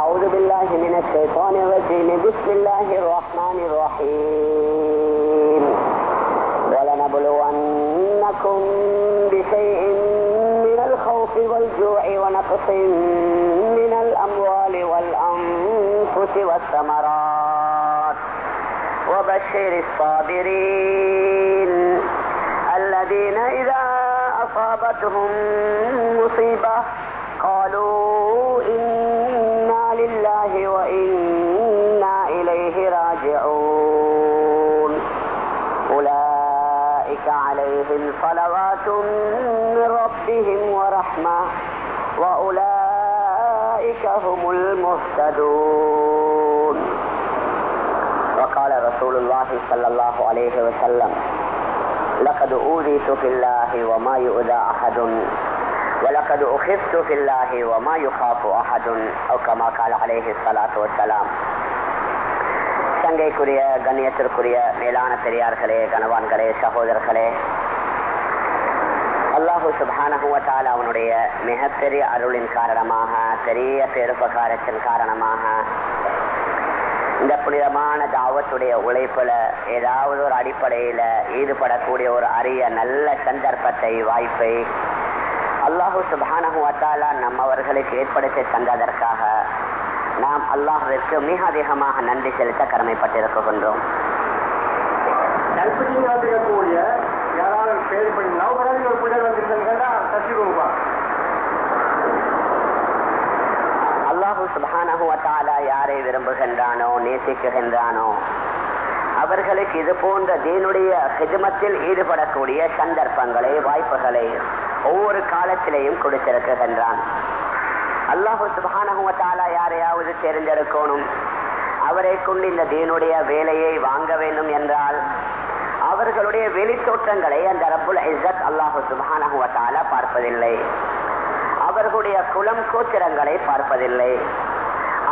أعوذ بالله من الشيطان الرجيم. بسم الله الرحمن الرحيم. ولنبلونكم بشيء من الخوف والجوع ونقص من الأموال والأنفس والثمرات. وبشر الصابرين الذين إذا أصابتهم مصيبة قالوا لله وإنا إليه راجعون. أولئك عليهم صلوات من ربهم ورحمة وأولئك هم المهتدون. وقال رسول الله صلى الله عليه وسلم لقد أوذيت في الله وما يؤذى أحد. ولقد أخذت في الله وما يخاف أحد أو كما قال عليه الصلاة والسلام சங்கைக்குரிய கண்ணியத்திற்குரிய மேலான பெரியார்களே கணவான்களே சகோதரர்களே அல்லாஹு சுபானகுவத்தால் அவனுடைய மிகப்பெரிய அருளின் காரணமாக பெரிய பெருபகாரத்தின் காரணமாக இந்த புனிதமான தாவத்துடைய உழைப்புல ஏதாவது ஒரு அடிப்படையில ஈடுபடக்கூடிய ஒரு அரிய நல்ல சந்தர்ப்பத்தை வாய்ப்பை அல்லாஹு சுபானகுவத்தாலா நம்மவர்களுக்கு ஏற்படுத்தி தந்ததற்காக நாம் அல்லாஹிற்கு மிக அதிகமாக நன்றி செலுத்த கடமைப்பட்டிருக்கின்றோம். கல்பத்திங்கக்கூடிய யாராவது பேர் பண்ணி நவபராதி ஒரு பிள்ளை வந்திருந்தா சசி ரூபா அல்லாஹு சுபானகுவத்தாலா யாரை விரும்புகின்றானோ நேசிக்குகின்றானோ அவர்களுக்கு இது போன்ற தீனுடைய ஹிஜமத்தில் ஈடுபடக்கூடிய சந்தர்ப்பங்களை வாய்ப்புகளை. ஒவ்வொரு காலத்திலையும் கொடுத்திருக்கின்றான். அல்லாஹு சுபானகுவத்தாலா யாரையாவது தெரிஞ்சிருக்கணும் அவரை கொண்டு இந்த தீனுடைய வேலையை வாங்க வேண்டும் என்றால் அவர்களுடைய வெளித்தோற்றங்களை அந்த ரப்புல் இஸ்ஸத் அல்லாஹு சுபானகுவத்தாலா பார்ப்பதில்லை. அவர்களுடைய குலம் கோத்திரங்களை பார்ப்பதில்லை.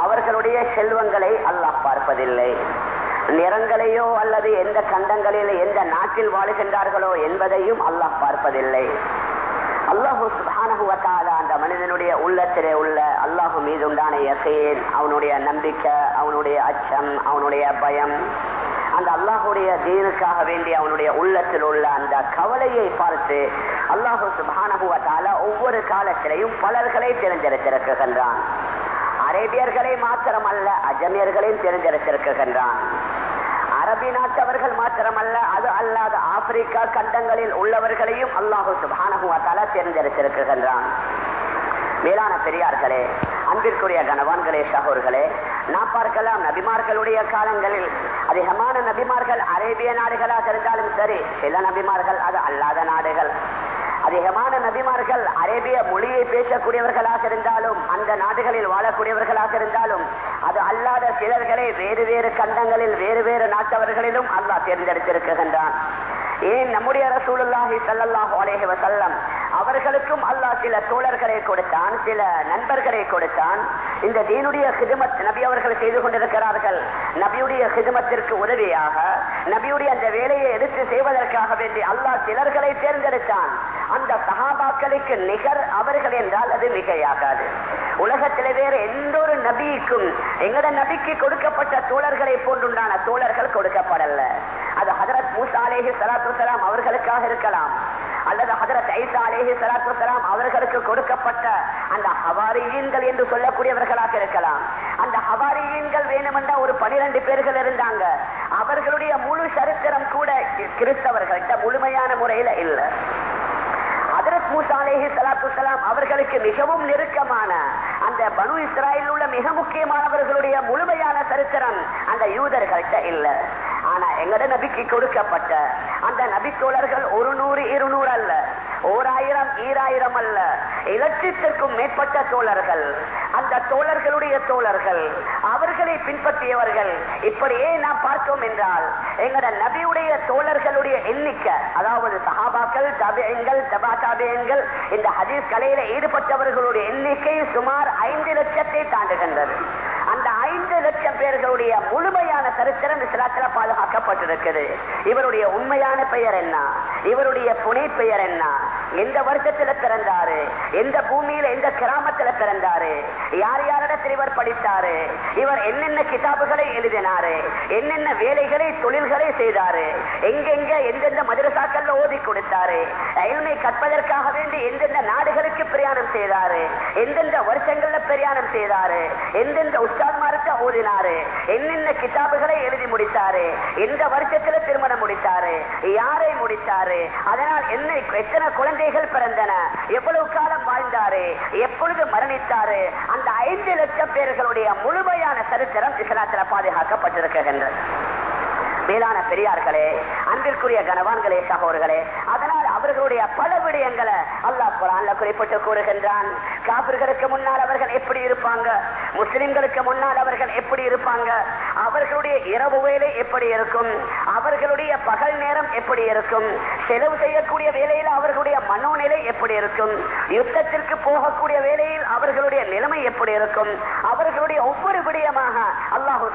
அவர்களுடைய செல்வங்களை அல்லாஹ் பார்ப்பதில்லை. நிறங்களையோ அல்லது எந்த கண்டங்களில் எந்த நாட்டில் வாழுகின்றார்களோ என்பதையும் அல்லாஹ் பார்ப்பதில்லை. அல்லாஹு சுபானகுவத்தால அந்த மனிதனுடைய உள்ளத்திலே உள்ள அல்லாஹு மீது உண்டான யசேன் அவனுடைய நம்பிக்கை அவனுடைய அச்சம் அவனுடைய பயம் அந்த அல்லாஹுடைய தீனுக்காக வேண்டி அவனுடைய உள்ளத்தில் உள்ள அந்த கவலையை பார்த்து அல்லாஹு சுபானகுவத்தால ஒவ்வொரு காலத்திலையும் பலர்களை தெரிஞ்செடுத்திருக்கின்றான் அரேபியர்களை மாத்திரமல்ல அஜமியர்களையும் தெரிஞ்செடுத்திருக்கின்றான் அரபி நாட்டவர்கள் மாத்திரமல்ல அது அல்லாத ஆப்பிரிக்கா கண்டங்களில் உள்ளவர்களையும் அல்லாஹு சுபானகுவத்தால தேர்ந்தெடுத்திருக்கின்றான். மேலான பெரியார்களே அன்பிற்குரிய கணவான்களே சகோர்களே நான் பார்க்கலாம் நபிமார்களுடைய காலங்களில் அதிகமான நபிமார்கள் அரேபிய நாடுகளாக இருந்தாலும் சரி சில நபிமார்கள் அது அல்லாத நாடுகள். அதிகமான நபிமார்கள் அரேபிய மொழியை பேசக்கூடியவர்களாக இருந்தாலும் அந்த நாடுகளில் வாழக்கூடியவர்களாக இருந்தாலும் அது அல்லாத சிலர்களை வேறு வேறு கண்டங்களில் வேறு வேறு நாட்டவர்களிலும் அல்லாஹ் தேர்ந்தெடுத்திருக்கின்றான். ஏன்? நம்முடைய ரசூலுல்லாஹி ஸல்லல்லாஹு அலைஹி வசல்லம் அவர்களுக்கும் அல்லாஹ் சில தோழர்களை கொடுத்தான் சில நண்பர்களை கொடுத்தான். இந்த தீனுடைய ஹிதமத் நபி அவர்கள் செய்து கொண்டிருக்கிறார்கள். நபியுடைய ஹிதமத்திற்கு உதவியாக நபியுடைய அந்த வேலையை எடுத்து செய்வதற்காக வேண்டி அல்லாஹ் சிலர்களை தேர்ந்தெடுத்தான். அந்த சகாபாக்களுக்கு நிகர் அவர்கள் என்றால் அது மிகையாகாது. உலகத்திலே வேறு எந்த ஒரு நபிக்கும் எங்கட நபிக்கு கொடுக்கப்பட்ட தோழர்களை போன்றுண்டான தோழர்கள் கொடுக்கப்படல. அது ஹதரத் மூசா அலேஹி சலாத்து சலாம் அவர்களுக்காக இருக்கலாம். அல்லது ஹதரத் ஐசா அலேஹி சலாத்து சலாம் அவர்களுக்கு கொடுக்கப்பட்ட அந்த ஹவாரியன்கள் என்று சொல்லக்கூடியவர்களாக இருக்கலாம். அந்த ஹவாரியன்கள் வேணுமென்ற ஒரு பனிரெண்டு பேர்கள் இருந்தாங்க. அவர்களுடைய முழு சரித்திரம் கூட கிறிஸ்தவர்கள்ட்ட முழுமையான முறையில இல்லை. ஹதரத் மூசா அலேஹி சலாத்து சலாம் அவர்களுக்கு மிகவும் நெருக்கமான அந்த பனு இஸ்ராயில் உள்ள மிக முக்கியமானவர்களுடைய முழுமையான சரித்திரம் அந்த யூதர்கள்ட்ட இல்லை. எங்கட நபிக்கு கொடுக்கப்பட்ட அந்த நபி தோழர்கள் ஒரு நூறு இருநூறு அல்ல ஓராயிரம் ஈராயிரம் அல்ல இலட்சத்திற்கும் மேற்பட்ட தோழர்கள். அந்த தோழர்களுடைய தோழர்கள் அவர்களை பின்பற்றியவர்கள். இப்படியே நாம் பார்த்தோம் என்றால் எங்கட நபியுடைய தோழர்களுடைய எண்ணிக்கை அதாவது சஹாபாக்கள் தபியங்கள் தபா தாபியங்கள் இந்த ஹதீஸ் கலையில ஈடுபட்டவர்களுடைய எண்ணிக்கை சுமார் ஐந்து லட்சத்தை தாண்டுகின்றது. அந்த ஐந்து லட்சம் பேர்களுடைய முழுமையான சரித்திரம் இஸ்லாத்தில் பாதுகாக்கப்பட்டிருக்கிறது இவருடைய உண்மையான பெயர் என்ன? இவருடைய புனை பெயர் என்ன? எந்த வருஷத்துல பிறந்தாரு? எந்த பூமியில எந்த கிராமத்துல பிறந்தாரு? யார் யாரிடத்தில் இவர் படித்தாரு? இவர் என்னென்ன கிதாபுகளை எழுதினாரு? என்னென்ன வேலைகளை தொழில்களை செய்தாரு? எங்கெங்க எந்தெந்த மதரசாக்கள்ல ஓதி கொடுத்தாரு? எல்மை கற்பதற்காக வேண்டி எந்தெந்த நாடுகளுக்கு பிரயாணம் செய்தாரு? எந்தெந்த வருஷங்கள்ல பிரயாணம் செய்தாரு? எந்தெந்த உஸ்தாத்மாரத்தை ஓதினாரு? என்னென்ன கிதாபுகளை எழுதி முடித்தாரு? எந்த வருஷத்துல திருமணம் முடித்தாரு? யாரை முடித்தாரு? அதனால் என்ன எத்தனை குழந்தை குழந்தைகள் பிறந்தன. எவ்வளவு காலம் வாழ்ந்தாரு? எப்பொழுது மரணித்தாரு? அந்த ஐந்து லட்சம் பேர்களுடைய முழுமையான சரித்திரம் இஸ்லாத்துல பாதுகாக்கப்பட்டிருக்கின்றது. மேலான பெரியார்களே அன்பிற்குரிய கனவான்களே சகோதர்களே அதனால் அவர்களுடைய பல விடயங்களை அல்லாஹ் குரான்ல குறிப்பிட்டு கூறுகின்றான். காபிர்களுக்கு முன்னால் அவர்கள் எப்படி இருப்பாங்க? முஸ்லிம்களுக்கு முன்னால் அவர்கள் எப்படி இருப்பாங்க? அவர்களுடைய இரவு வேலை எப்படி இருக்கும்? அவர்களுடைய பகல் நேரம் எப்படி இருக்கும்? செலவு செய்யக்கூடிய வேலையில் அவர்களுடைய மனோநிலை எப்படி இருக்கும்? யுத்தத்திற்கு போகக்கூடிய வேலையில் அவர்களுடைய நிலைமை எப்படி இருக்கும்? அவர்களுடைய ஒவ்வொரு விடயமாக அல்லாஹு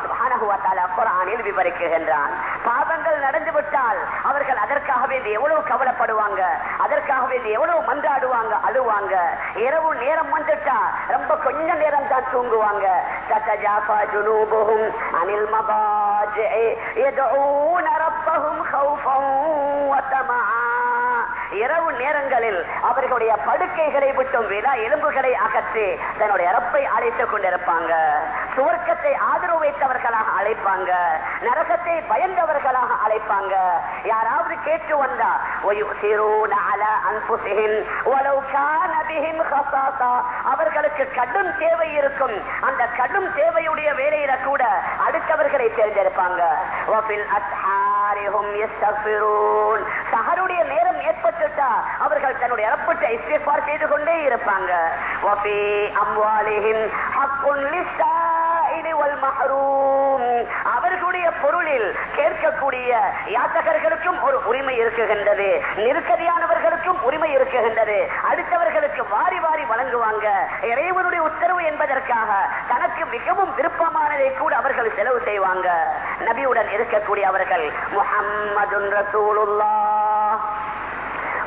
குரானில் வ விவரிக்கின்றான். பாவங்கள் நடந்து விட்டால் அவர்கள் அதற்காக வேண்டி எவ்வளவு கவலைப்படுவாங்க? அதற்காக வேண்டி எவ்வளவு மன்றாடுவாங்க? அழுவாங்க. இரவு நேரம் வந்துட்டா ரொம்ப கொஞ்ச நேரம் தான் தூங்குவாங்க அனில் மபாஜிஇ யதுஊன ரப்பஹும் ஹௌஃபன் இரவு நேரங்களில் அவர்களுடைய படுக்கைகளை விட்டும் விழா எலும்புகளை அகற்றி தன்னுடைய இறப்பை அழைத்துக் கொண்டிருப்பாங்க. சுவர்க்கத்தை ஆதரவு வைத்தவர்களாக அழைப்பாங்க. நரகத்தை பயந்தவர்களாக அழைப்பாங்க. யாராவது கேட்டு வந்தா அவர்களுக்கு கடும் தேவை இருக்கும். அந்த கடும் தேவையுடைய வேலையில கூட அடுத்தவர்களை தேர்ந்தெடுப்பாங்க. சகருடைய கொடுத்துட்டா அவர்கள் தன்னுடைய இஸ்திஃபார் செய்து கொண்டே இருப்பாங்க. அவர்களுடைய பொருளில் கேட்கக்கூடிய யாத்தகர்களுக்கும் ஒரு உரிமை இருக்குகின்றது. நெருக்கடியானவர்களுக்கும் உரிமை இருக்குகின்றது. அடுத்தவர்களுக்கு வாரி வாரி வழங்குவாங்க. இறைவனுடைய உத்தரவு என்பதற்காக தனக்கு மிகவும் விருப்பமானதை கூட அவர்கள் செலவு செய்வாங்க. நபியுடன் இருக்கக்கூடிய அவர்கள் முகம்மது ரசூலுல்லா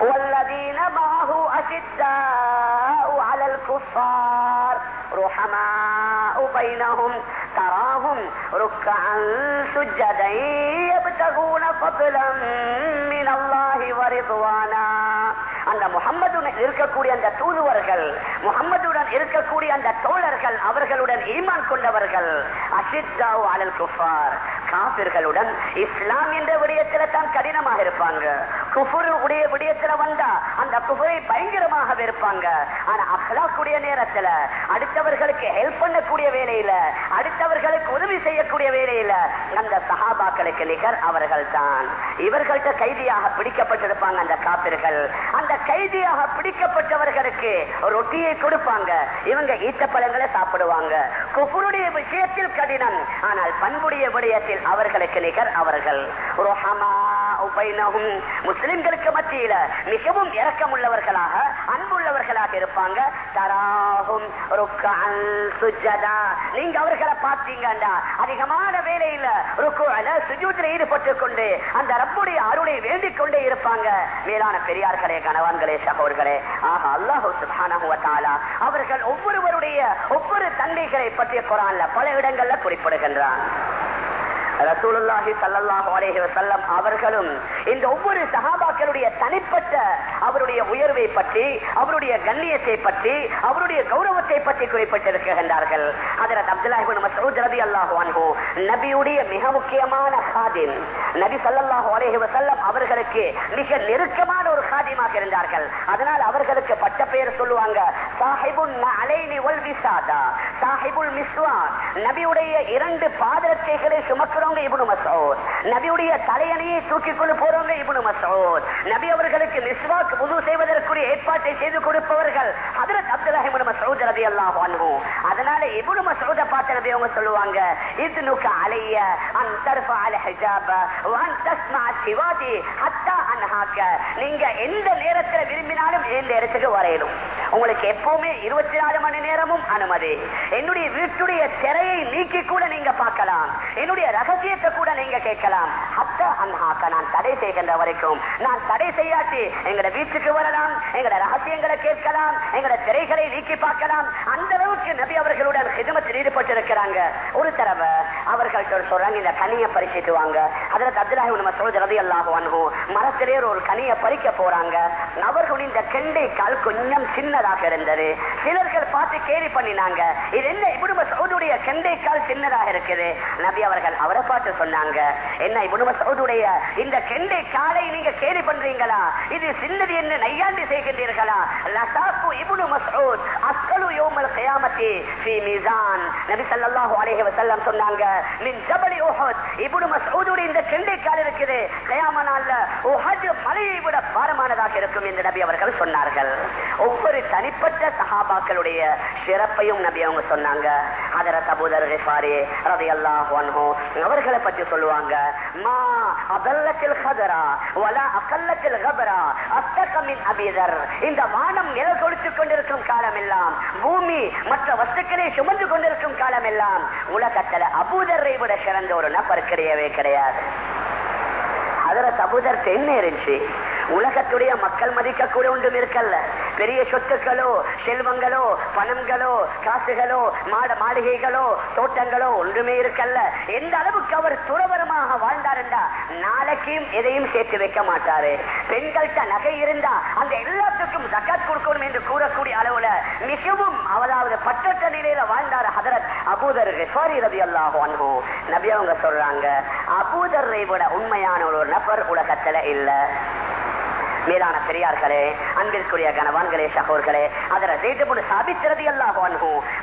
والذين معه أشداء على الكفار رحماء بينهم تراهم ركعا سجدا يبتغون فضلا من الله ورضوانا அந்த முகம்மதுடன் இருக்கக்கூடிய அந்த தூதுவர்கள் முகம்மதுடன் இருக்கக்கூடிய அந்த தோழர்கள் அவர்களுடன் ஈமான் கொண்டவர்கள் அசித்தாவு அலல் குஃபார் காபிர்களுடன் இஸ்லாம் என்ற விடயத்தில் தான் கடினமாக இருப்பாங்க. குஃபுரு உடைய விடயத்தில் வந்தா அந்த குஃபுரை பயங்கரமாக இருப்பாங்க ஆனா அஹ்லாக்குடைய நேரத்துல அடுத்தவர்களுக்கு ஹெல்ப் பண்ணக்கூடிய வேலையில அடுத்தவர்களுக்கு உதவி செய்யக்கூடிய வேலையில அந்த சஹாபாக்களுக்கு நிகர் அவர்கள் தான் இவர்கள்ட்ட கைதியாக பிடிக்கப்பட்டிருப்பாங்க அந்த காப்பிர்கள் அந்த கைதியாக பிடிக்கப்பட்டவர்களுக்கு ரொட்டியை கொடுப்பாங்க. இவங்க ஈட்ட பழங்களை சாப்பிடுவாங்க. குஃபுருடைய விஷயத்தில் கடினம். ஆனால் பண்புடைய விடயத்தில் அவர்களுக்கு நிகர் அவர்கள். ரொஹமா. முஸ்லிம்களுக்கு மத்தியில மிகவும் இரக்கமுள்ளவர்களாக அன்புள்ளவர்களாக இருப்பாங்க. தராகும் நீங்க அவர்களை பார்த்தீங்கடா அதிகமான வேலையில ருக்குல ஈடுபட்டு கொண்டு அந்த ரப்புடைய அருளை வேண்டிக் கொண்டே இருப்பாங்க. மேலான பெரியார்களே கணவான்களே சகோர்களே ஆக அல்லாஹு சுப்ஹானஹு அவர்கள் ஒவ்வொருவருடைய ஒவ்வொரு தந்தைகளை பற்றிய குரான்ல பல இடங்கள்ல குறிப்பிடுகின்றான். ரசூலுல்லாஹி ஸல்லல்லாஹு அலைஹி வசல்லம் அவர்களும் இந்த ஒவ்வொரு சகாபாக்களுடைய தனிப்பட்ட அவருடைய உயர்வை பற்றி அவருடைய கண்ணியத்தை பற்றி அவருடைய கௌரவத்தை பற்றி குறிப்பிட்டிருக்கின்றார்கள். ஹஜரத் அப்துல்லாஹ் இப்னு மஸ்ஊத் ரலியல்லாஹு அன்ஹு நபியுடைய மிக முக்கியமான காதிம் நபி ஸல்லல்லாஹு அலைஹி வசல்லம் அவர்களுக்கு மிக நெருக்கமான ஒரு ஹாதிமாக இருந்தார்கள். அதனால் அவர்களுக்கு பட்ட பெயர் சொல்லுவாங்க சாஹிபுன் அலைனி ஒல் விசாதா சாஹிபுல் மிஸ்வார் நபியுடைய இரண்டு பாதரட்டைகளை போறவங்க இபுனு மஸ்ஊத் நபியுடைய தலையணையை தூக்கி கொண்டு போறவங்க இபுனு மஸ்ஊத் நபி அவர்களுக்கு மிஸ்வாக் முழு செய்வதற்குரிய ஏற்பாட்டை செய்து கொடுப்பவர்கள் ஹஜரத் இபுனு இப்னு மஸ்ஊத் ரலியல்லாஹு அன்ஹு. அதனால இபுனு மஸ்ஊத பார்த்த நபி அவங்க சொல்லுவாங்க இதுனுக அலைய அன் தர்ஃப அல் ஹிஜாப வன் தஸ்மா சிவாதி ஹத்தா அன்ஹாக்க. நீங்க எந்த நேரத்துல விரும்பினாலும் எந்த இடத்துக்கு வரையணும். உங்களுக்கு எப்பவுமே இருபத்தி நாலு மணி நேரமும் அனுமதி. என்னுடைய வீட்டுடைய திரையை நீக்கி கூட நீங்க பார்க்கலாம். என்னுடைய ரகசியத்தை கூட நீங்க கேட்கலாம். அத்த அன்ஹாக்க நான் தடை செய்கின்ற வரைக்கும். நான் தடை செய்யாட்டி எங்களை வீட்டுக்கு வரலாம் எங்களை ரகசியங்களை கேட்கலாம் எங்களை திரைகளை நீக்கி பார்க்கலாம். அந்த அளவுக்கு நபி அவர்களுடன் ஹிதமத்தில் ஈடுபட்டிருக்கிறாங்க. ஒரு தடவை அவர்கள் சொல்றாங்க இந்த கனியை பறிச்சிட்டு வாங்க. அதுல அப்துல்லாஹி நம்ம சொல்றது எல்லாம் மரத்திலே ஒரு கனியை பறிக்க போறாங்க. அவர்களுடைய இந்த கெண்டை கால் கொஞ்சம் சின்ன சின்னதாக இருந்தது. சிலர்கள் பார்த்து கேலி பண்ணினாங்க. இது என்ன? இபுடு மசூதுடைய கெண்டைக்கால் சின்னதாக இருக்குது. நபி அவர்கள் அவரை பார்த்து சொன்னாங்க. என்ன இபுடு மசூதுடைய இந்த கெண்டை காலை நீங்க கேலி பண்றீங்களா? இது சின்னது என்று நையாண்டி செய்கின்றீர்களா? லசாக்கு இபுனு மசூத் அஸ்கலு யோமல் கயாமத்தி ஃபீ மீசான். நபி ஸல்லல்லாஹு அலைஹி வஸல்லம் சொன்னாங்க மின் ஜபலி உஹத். இப்னு மஸ்ஊதுடைய இந்த கெண்டை கால் இருக்குது. கயாம நாள்ல உஹத் மலையை விட பாரமானதாக இருக்கும் என்று நபி அவர்கள் சொன்னார்கள். ஒவ்வொரு தனிப்பட்ட சஹாபாக்களுடைய சிறப்பையும் நபி அவங்க சொன்னாங்க. அதர அபூதர் கிஃபாரி ரலியல்லாஹு அன்ஹு அவர்களை பற்றி சொல்லுவாங்க. மா அபல்லத்தில் ஹதரா வல அகல்லத்தில் ஹபரா அத்தகமின் அபிதர் அபீதர். இந்த வானம் நிழல் கொடுத்து கொண்டிருக்கும் காலம் எல்லாம் பூமி மற்ற வஸ்துக்களை சுமந்து கொண்டிருக்கும் காலம் எல்லாம் உலகத்துல அபூதரை விட சிறந்த ஒரு நபர் கிடையவே கிடையாது. அதுல சபூதர் என்ன இருந்துச்சு உலகத்துடைய மக்கள் மதிக்கக்கூடிய ஒன்றும் இருக்கல்ல. பெரிய சொத்துக்களோ செல்வங்களோ பணங்களோ காசுகளோ மாட மாளிகைகளோ தோட்டங்களோ ஒன்றுமே இருக்கல்ல. எந்த அளவுக்கு அவர் துறவரமாக வாழ்ந்தார் என்றா நாளைக்கும் எதையும் சேர்த்து வைக்க மாட்டாரு. பெண்கள்கிட்ட நகை இருந்தா அந்த எல்லாத்துக்கும் ஜக்காத் கொடுக்கணும் என்று கூறக்கூடிய அளவுல மிகவும் அவதாவது பற்றற்ற நிலையில வாழ்ந்தார் ஹதரத் அபூதர் சாரி ரவி அல்லாஹோ நபி அவங்க சொல்றாங்க அபூதரை விட உண்மையான ஒரு நபர் உலகத்துல இல்லை. மேலான பெரியார்களே அன்பிற்குரிய கணவான்களே சகோர்களே அதில் ஜெயிட்டு சாபித்திரதி எல்லாம்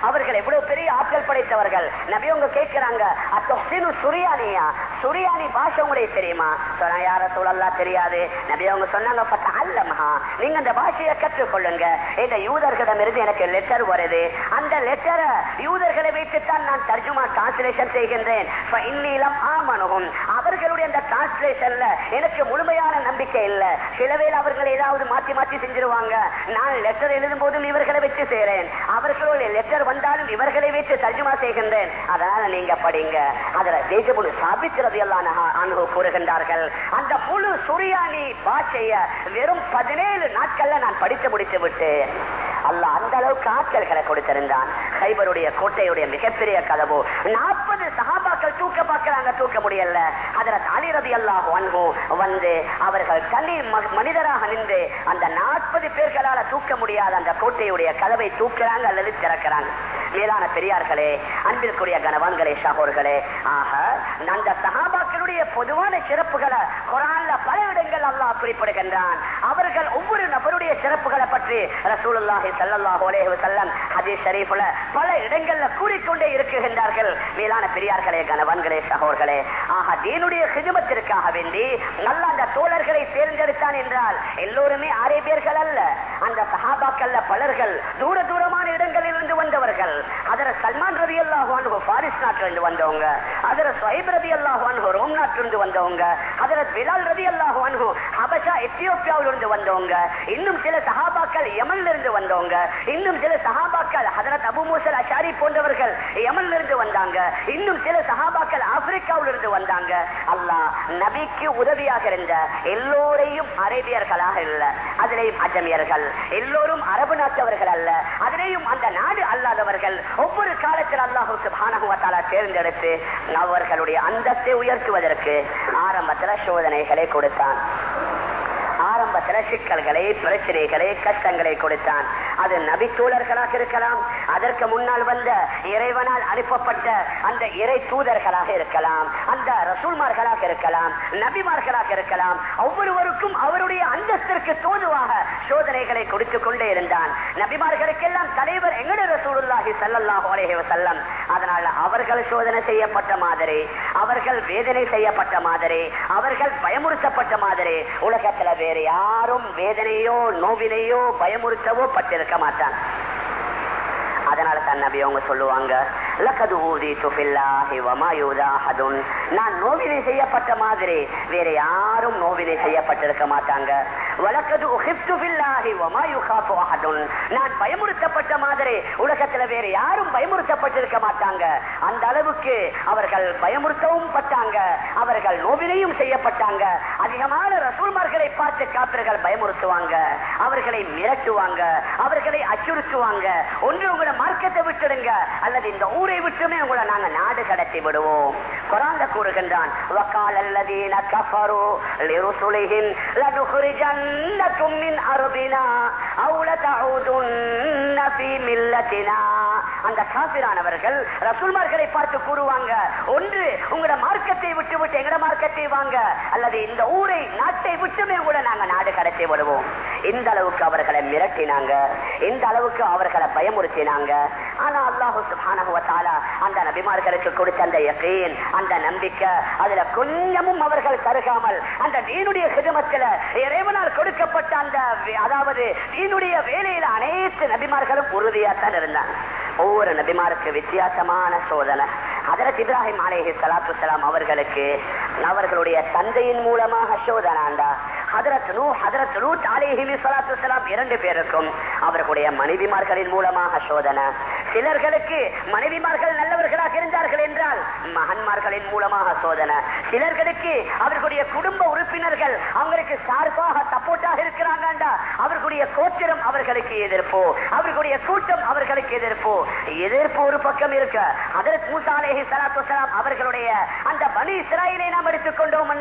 அவர்கள் எவ்வளவு பெரிய ஆட்கள் படைத்தவர்கள். நபி உங்க கேட்கிறாங்க அத்தொஹ்சினு சுரியானியா? சுரியானி பாஷை உங்களுக்கு தெரியுமா? சொன்னா யார சூழல்லா தெரியாது. நபி அவங்க சொன்னாங்க பத்த நீங்க அந்த பாஷையை கற்றுக்கொள்ளுங்க. இந்த யூதர்களிடம் இருந்து எனக்கு லெட்டர் வருது. அந்த லெட்டரை யூதர்களை வைத்துத்தான் நான் தர்ஜுமா டிரான்ஸ்லேஷன் செய்கின்றேன். இன்னிலம் ஆமனுகும் அவர்களுடைய அந்த டிரான்ஸ்லேஷன்ல எனக்கு முழுமையான நம்பிக்கை இல்ல. இவர்கள் அவர்கள் ஏதாவது மாத்தி மாத்தி செஞ்சிருவாங்க. நான் லெட்டர் எழுதும் போதும் இவர்களை வச்சு செய்றேன் அவர்களுடைய லெட்டர் வந்தாலும் இவர்களை வச்சு தர்ஜுமா செய்கின்றேன். அதனால நீங்க படிங்க. அதுல தேஜபுலு சாபிக்கிறது எல்லாம் அனுபவம் கூறுகின்றார்கள் அந்த முழு சுரியானி பாஷைய வெறும் பதினேழு நாட்கள்ல நான் படித்து முடித்து விட்டு அல்ல அந்த அளவுக்கு ஆட்கள்களை கொடுத்திருந்தான். ஹைபருடைய கோட்டையுடைய மிகப்பெரிய கதவு. நாற்பது சகாபாக்கள் தூக்க பார்க்கிறாங்க தூக்க முடியல. அதுல தாலிரதி அல்லாஹ் வந்து அவர்கள் தனி மனிதராக நின்று அந்த நாற்பது பேர்களால தூக்க முடியாத அந்த கோட்டையுடைய கதவை தூக்கிறாங்க அல்லது திறக்கிறாங்க. மேலான பெரியார்களே அன்பிற்குரிய கணவான்களே சகோர்களே ஆக அந்த சகாபாக்களுடைய பொதுவான சிறப்புகளை குரான்ல பல இடங்கள் அல்லாஹ் குறிப்பிடுகின்றான். அவர்கள் ஒவ்வொரு நபருடைய சிறப்புகளை பற்றி ரசூலுல்லாஹி ஸல்லல்லாஹு அலைஹி வஸல்லம் ஹதீஸ் ஷரீஃப்ல பல இடங்கள்ல கூறிக்கொண்டே இருக்குகின்றார்கள். மேலான பெரியார்களே கணவன்களே சகோர்களே ஆக தீனுடைய ஹிதமத்திற்காக வேண்டி நல்ல அந்த தோழர்களை தேர்ந்தெடுத்தான் என்றால் எல்லோருமே அரேபியர்கள் அல்ல. அந்த சஹாபாக்கள்ல பலர்கள் தூர தூரமான இடங்களில் இருந்து வந்தவர்கள். அதர சல்மான் ரவி அல்லாஹு பாரிஸ் நாட்டிலிருந்து வந்தவங்க. அதர சுஹைப் ரவி அல்லாஹு ரோம் நாட்டிலிருந்து வந்தவங்க. அதர பிலால் ரவி அல்லாஹு ஹபஷா எத்தியோப்பியாவிலிருந்து வந்தவங்க இன்னும் சில சஹாபாக்கள் யமன்ல இருந்து வந்தவங்க இன்னும் சில சஹாபாக்கள் ஹதரத் அபு மூசல் அஷாரி போன்றவர்கள் யமன்ல இருந்து வந்தாங்க இன்னும் சில சஹாபாக்கள் ஆப்பிரிக்காவில் இருந்து வந்தாங்க. அல்லாஹ் நபிக்கு உதவியாக இருந்த எல்லோரையும் அரேபியர்களாக இல்ல அதிலேயும் அஜமியர்கள். எல்லோரும் அரபு நாட்டவர்கள் அல்ல அதிலேயும் அந்த நாடு அல்லாதவர்கள். ஒவ்வொரு காலத்தில் அல்லாஹு சுப்ஹானஹு தேர்ந்தெடுத்து அவர்களுடைய அந்தத்தை உயர்த்துவதற்கு ஆரம்பத்துல சோதனைகளை கொடுத்தான். ஆரம்பத்துல சிக்கல்களை பிரச்சனைகளை கஷ்டங்களை கொடுத்தான். அது நபி தூதர்களாக இருக்கலாம். அதற்கு முன்னால் வந்த இறைவனால் அனுப்பப்பட்ட அந்த இறை தூதர்களாக இருக்கலாம். அந்த ரசூல்மார்களாக இருக்கலாம். நபிமார்களாக இருக்கலாம். ஒவ்வொருவருக்கும் அவருடைய அந்தஸ்திற்கு தோதுவாக சோதனைகளை கொடுத்துக் கொண்டே இருந்தான். நபிமார்களுக்கெல்லாம் தலைவர் எங்கட ரசூலுல்லாஹி செல்லலாம் செல்லம் அதனால அவர்கள் சோதனை செய்யப்பட்ட மாதிரி அவர்கள் வேதனை செய்யப்பட்ட மாதிரி அவர்கள் பயமுறுத்தப்பட்ட மாதிரி உலகத்துல வேறு யார் யாரும் வேதனையோ நோவினையோ பயமுறுத்தவோ பட்டிருக்க மாட்டான் அதனால தான் நபி அவங்க சொல்லுவாங்க லக்கது ஊதித்து பில்லாஹி வமா நான் நோவினை செய்யப்பட்ட மாதிரி வேற யாரும் நோவினை செய்யப்பட்டிருக்க மாட்டாங்க. வலக்கது உஹிப்து பில்லாஹி வமா யுகாஃபு அஹதுன். நான் பயமுறுத்தப்பட்ட மாதிரி உலகத்துல வேற யாரும் பயமுறுத்தப்பட்டிருக்க மாட்டாங்க. அந்த அளவுக்கு அவர்கள் பயமுறுத்தவும் பட்டாங்க. அவர்கள் நோவினையும் செய்யப்பட்டாங்க. அதிகமான ரசூல்மார்களை பார்த்து காப்பிர்கள் பயமுறுத்துவாங்க. அவர்களை மிரட்டுவாங்க. அவர்களை அச்சுறுத்துவாங்க. ஒன்று உங்களை மார்க்கத்தை விட்டுடுங்க. அல்லது இந்த ஊரை ஊரை விட்டுமே உங்களை நாங்க நாடு கடத்தி விடுவோம். குரான்ல கூறுகின்றான் வக்கால் அல்லதீன கஃபரு லிருசுலிஹிம் லனுஹ்ரிஜன்னக்கும் மின் அர்பினா அவுல தஅுதுன்ன ஃபீ மில்லத்தினா. அந்த காபிரானவர்கள் ரசூல்மார்களை பார்த்து கூறுவாங்க ஒன்று உங்களோட மார்க்கத்தை விட்டு விட்டு எங்கட மார்க்கத்தை வாங்க அல்லது இந்த ஊரை நாட்டை விட்டுமே கூட நாங்க நாடு கடத்தி வருவோம் இந்த அளவுக்கு அவர்களை மிரட்டினாங்க இந்த அளவுக்கு அவர்களை பயமுறுத்தினாங்க. ஆனா அல்லாஹு சுப்ஹானஹு அந்த நபிமார்களுக்கு கொடுத்த அந்த எப்பேன் அந்த நம்பிக்கை அதுல கொஞ்சமும் அவர்கள் கருகாமல் அந்த நீனுடைய சிதமத்தில் இறைவனால் கொடுக்கப்பட்ட அந்த அதாவது தீனுடைய வேலையில அனைத்து நபிமார்களும் உறுதியாகத்தான் இருந்தாங்க. ஒவ்வொரு நபிமாருக்கு வித்தியாசமான சோதனை. அதரத் இப்ராஹிம் அலேஹி சலாத்து சலாம் அவர்களுக்கு அவர்களுடைய தந்தையின் மூலமாக சோதனாண்டா ஹதரத் நூ ஹதரத் லூத் அலேஹி சலாத்து சலாம் இரண்டு பேருக்கும் அவர்களுடைய மனைவிமார்களின் மூலமாக சோதனை. சிலர்களுக்கு மனைவிமார்கள் நல்லவர்களாக இருந்தார்கள் என்றால் மகன்மார்களின் மூலமாக சோதனை. சிலர்களுக்கு அவர்களுடைய குடும்ப உறுப்பினர்கள் அவங்களுக்கு சார்பாக சப்போர்ட்டாக இருக்கிறாங்கண்டா அவர்களுடைய கோத்திரம் அவர்களுக்கு எதிர்ப்போ. அவர்களுடைய கூட்டம் அவர்களுக்கு எதிர்ப்போ. எதிர்ப்பு ஒரு பக்கம் இருக்க. அதற்கு மூசா சலாத்து சலாம் அவர்களுடைய அந்த பலி சிறாயிலை நாம் எடுத்துக்கொண்டோம்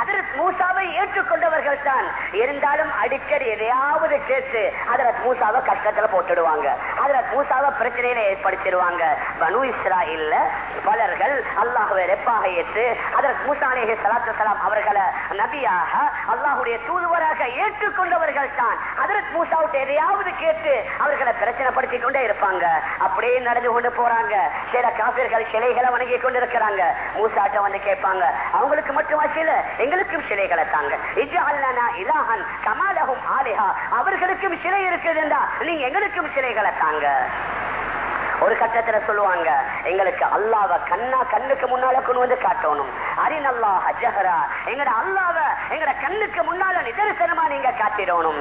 அதற்கு மூசாவை ஏற்றுக்கொண்டவர்கள் தான். இருந்தாலும் அடிக்கடி எதையாவது கேட்டு அதற்கு மூசாவை கஷ்டத்துல போட்டுடுவாங்க. அதற்கு மூசாவை பிரச்சனையில ஏற்படுத்திடுவாங்க. பனு இஸ்ராயில் பலர்கள் அல்லாஹுவை ரெப்பாக ஏற்று அதற்கு மூசா சலாத்து சலாம் அவர்களை நபியாக அல்லாஹுடைய தூதுவராக ஏற்றுக்கொண்டவர்கள் தான் அதற்கு மூசாவுக்கு எதையாவது கேட்டு அவர்களை பிரச்சனைப்படுத்திக் கொண்டே இருப்பாங்க. அப்படியே நடந்து கொண்டு போறாங்க. சில காப்பிர்கள் சிலைகளை வணங்கி கொண்டிருக்கிறாங்க. மூசாட்ட வந்து கேட்பாங்க அவங்களுக்கு மட்டும் சில எங்களுக்கும் சிலைகளை தாங்க. இது இலாஹன் கமாலகும் ஆலிஹா. அவர்களுக்கும் சிலை இருக்குதுண்டா நீங்க எங்களுக்கும் சிலைகளை தாங்க. ஒரு கட்டத்துல சொல்லுவாங்க எங்களுக்கு அல்லாவ கண்ணா கண்ணுக்கு முன்னால கொண்டு வந்து காட்டணும். அரிநல்லாஹ ஜஹரா. எங்கட அல்லாவ எங்கட கண்ணுக்கு முன்னால நிதர்சனமா நீங்க காட்டிடணும்.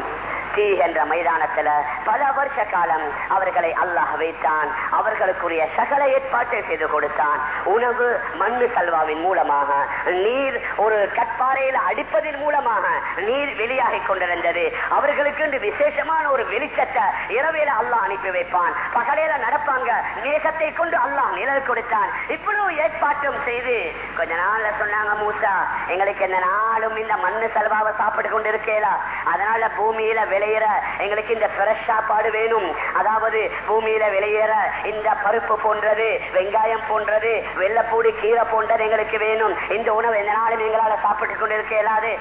என்ற மைதானத்துல பல வருஷ காலம் அவர்களை அல்லாஹ் வைத்தான். அவர்களுக்குரிய சகல ஏற்பாட்டை செய்து கொடுத்தான். உணவு மண்ணு கல்வாவின் மூலமாக. நீர் ஒரு கற்பாறையில் அடிப்பதன் மூலமாக நீர் வெளியாகி கொண்டிருந்தது. அவர்களுக்கு விசேஷமான ஒரு வெளிச்சத்தை இரவேல அல்லாஹ் அனுப்பி வைப்பான். பகலேல நடப்பாங்க. மேகத்தை கொண்டு அல்லாஹ் நிழல் கொடுத்தான். இவ்வளவு ஏற்பாட்டும் செய்து கொஞ்ச நாள்ல சொன்னாங்க மூசா எங்களுக்கு இந்த நாளும் இந்த மண்ணு சல்வாவை சாப்பிட்டு கொண்டு இருக்கேலா அதனால பூமியில விளையிற. எங்களுக்கு இந்த ஃப்ரெஷ் சாப்பாடு வேணும். அதாவது பூமியில விளையிற. இந்த பருப்பு போன்றது வெங்காயம் போன்றது வெள்ளப்பூடி கீரை போன்றது எங்களுக்கு வேணும். இந்த உணவு எந்த நாளும் எங்களால சாப்பிட்டு கொண்டு இருக்க இயலாது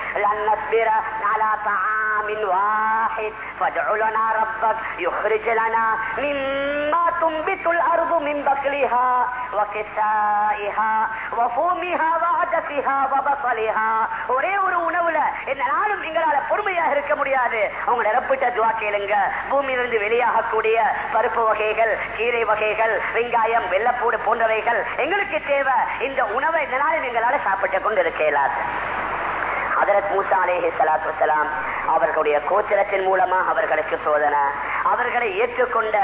லன் நஸ்பிர அலா طعام واحد فادع لنا ربك يخرج لنا مما تنبت الأرض من بقلها وكسائها وفومها وعدسها وبصلها ஒரே ஒரு உணவுல இந்த நாளும் எங்களால பொறுமையாக இருக்க முடியாது அவங்க நிரப்பிட்ட துவா கேளுங்க பூமியிலிருந்து வெளியாகக்கூடிய பருப்பு வகைகள் கீரை வகைகள் வெங்காயம் வெள்ளப்பூடு போன்றவைகள் எங்களுக்கு தேவை இந்த உணவை இந்த நாளில் எங்களால சாப்பிட்டு கொண்டு இருக்க இயலாது அதரத் மூசா அலேஹி சலாத்து வலாம் அவர்களுடைய கோச்சரத்தின் மூலமா அவர்களுக்கு சோதனை. அவர்களை ஏற்றுக்கொண்ட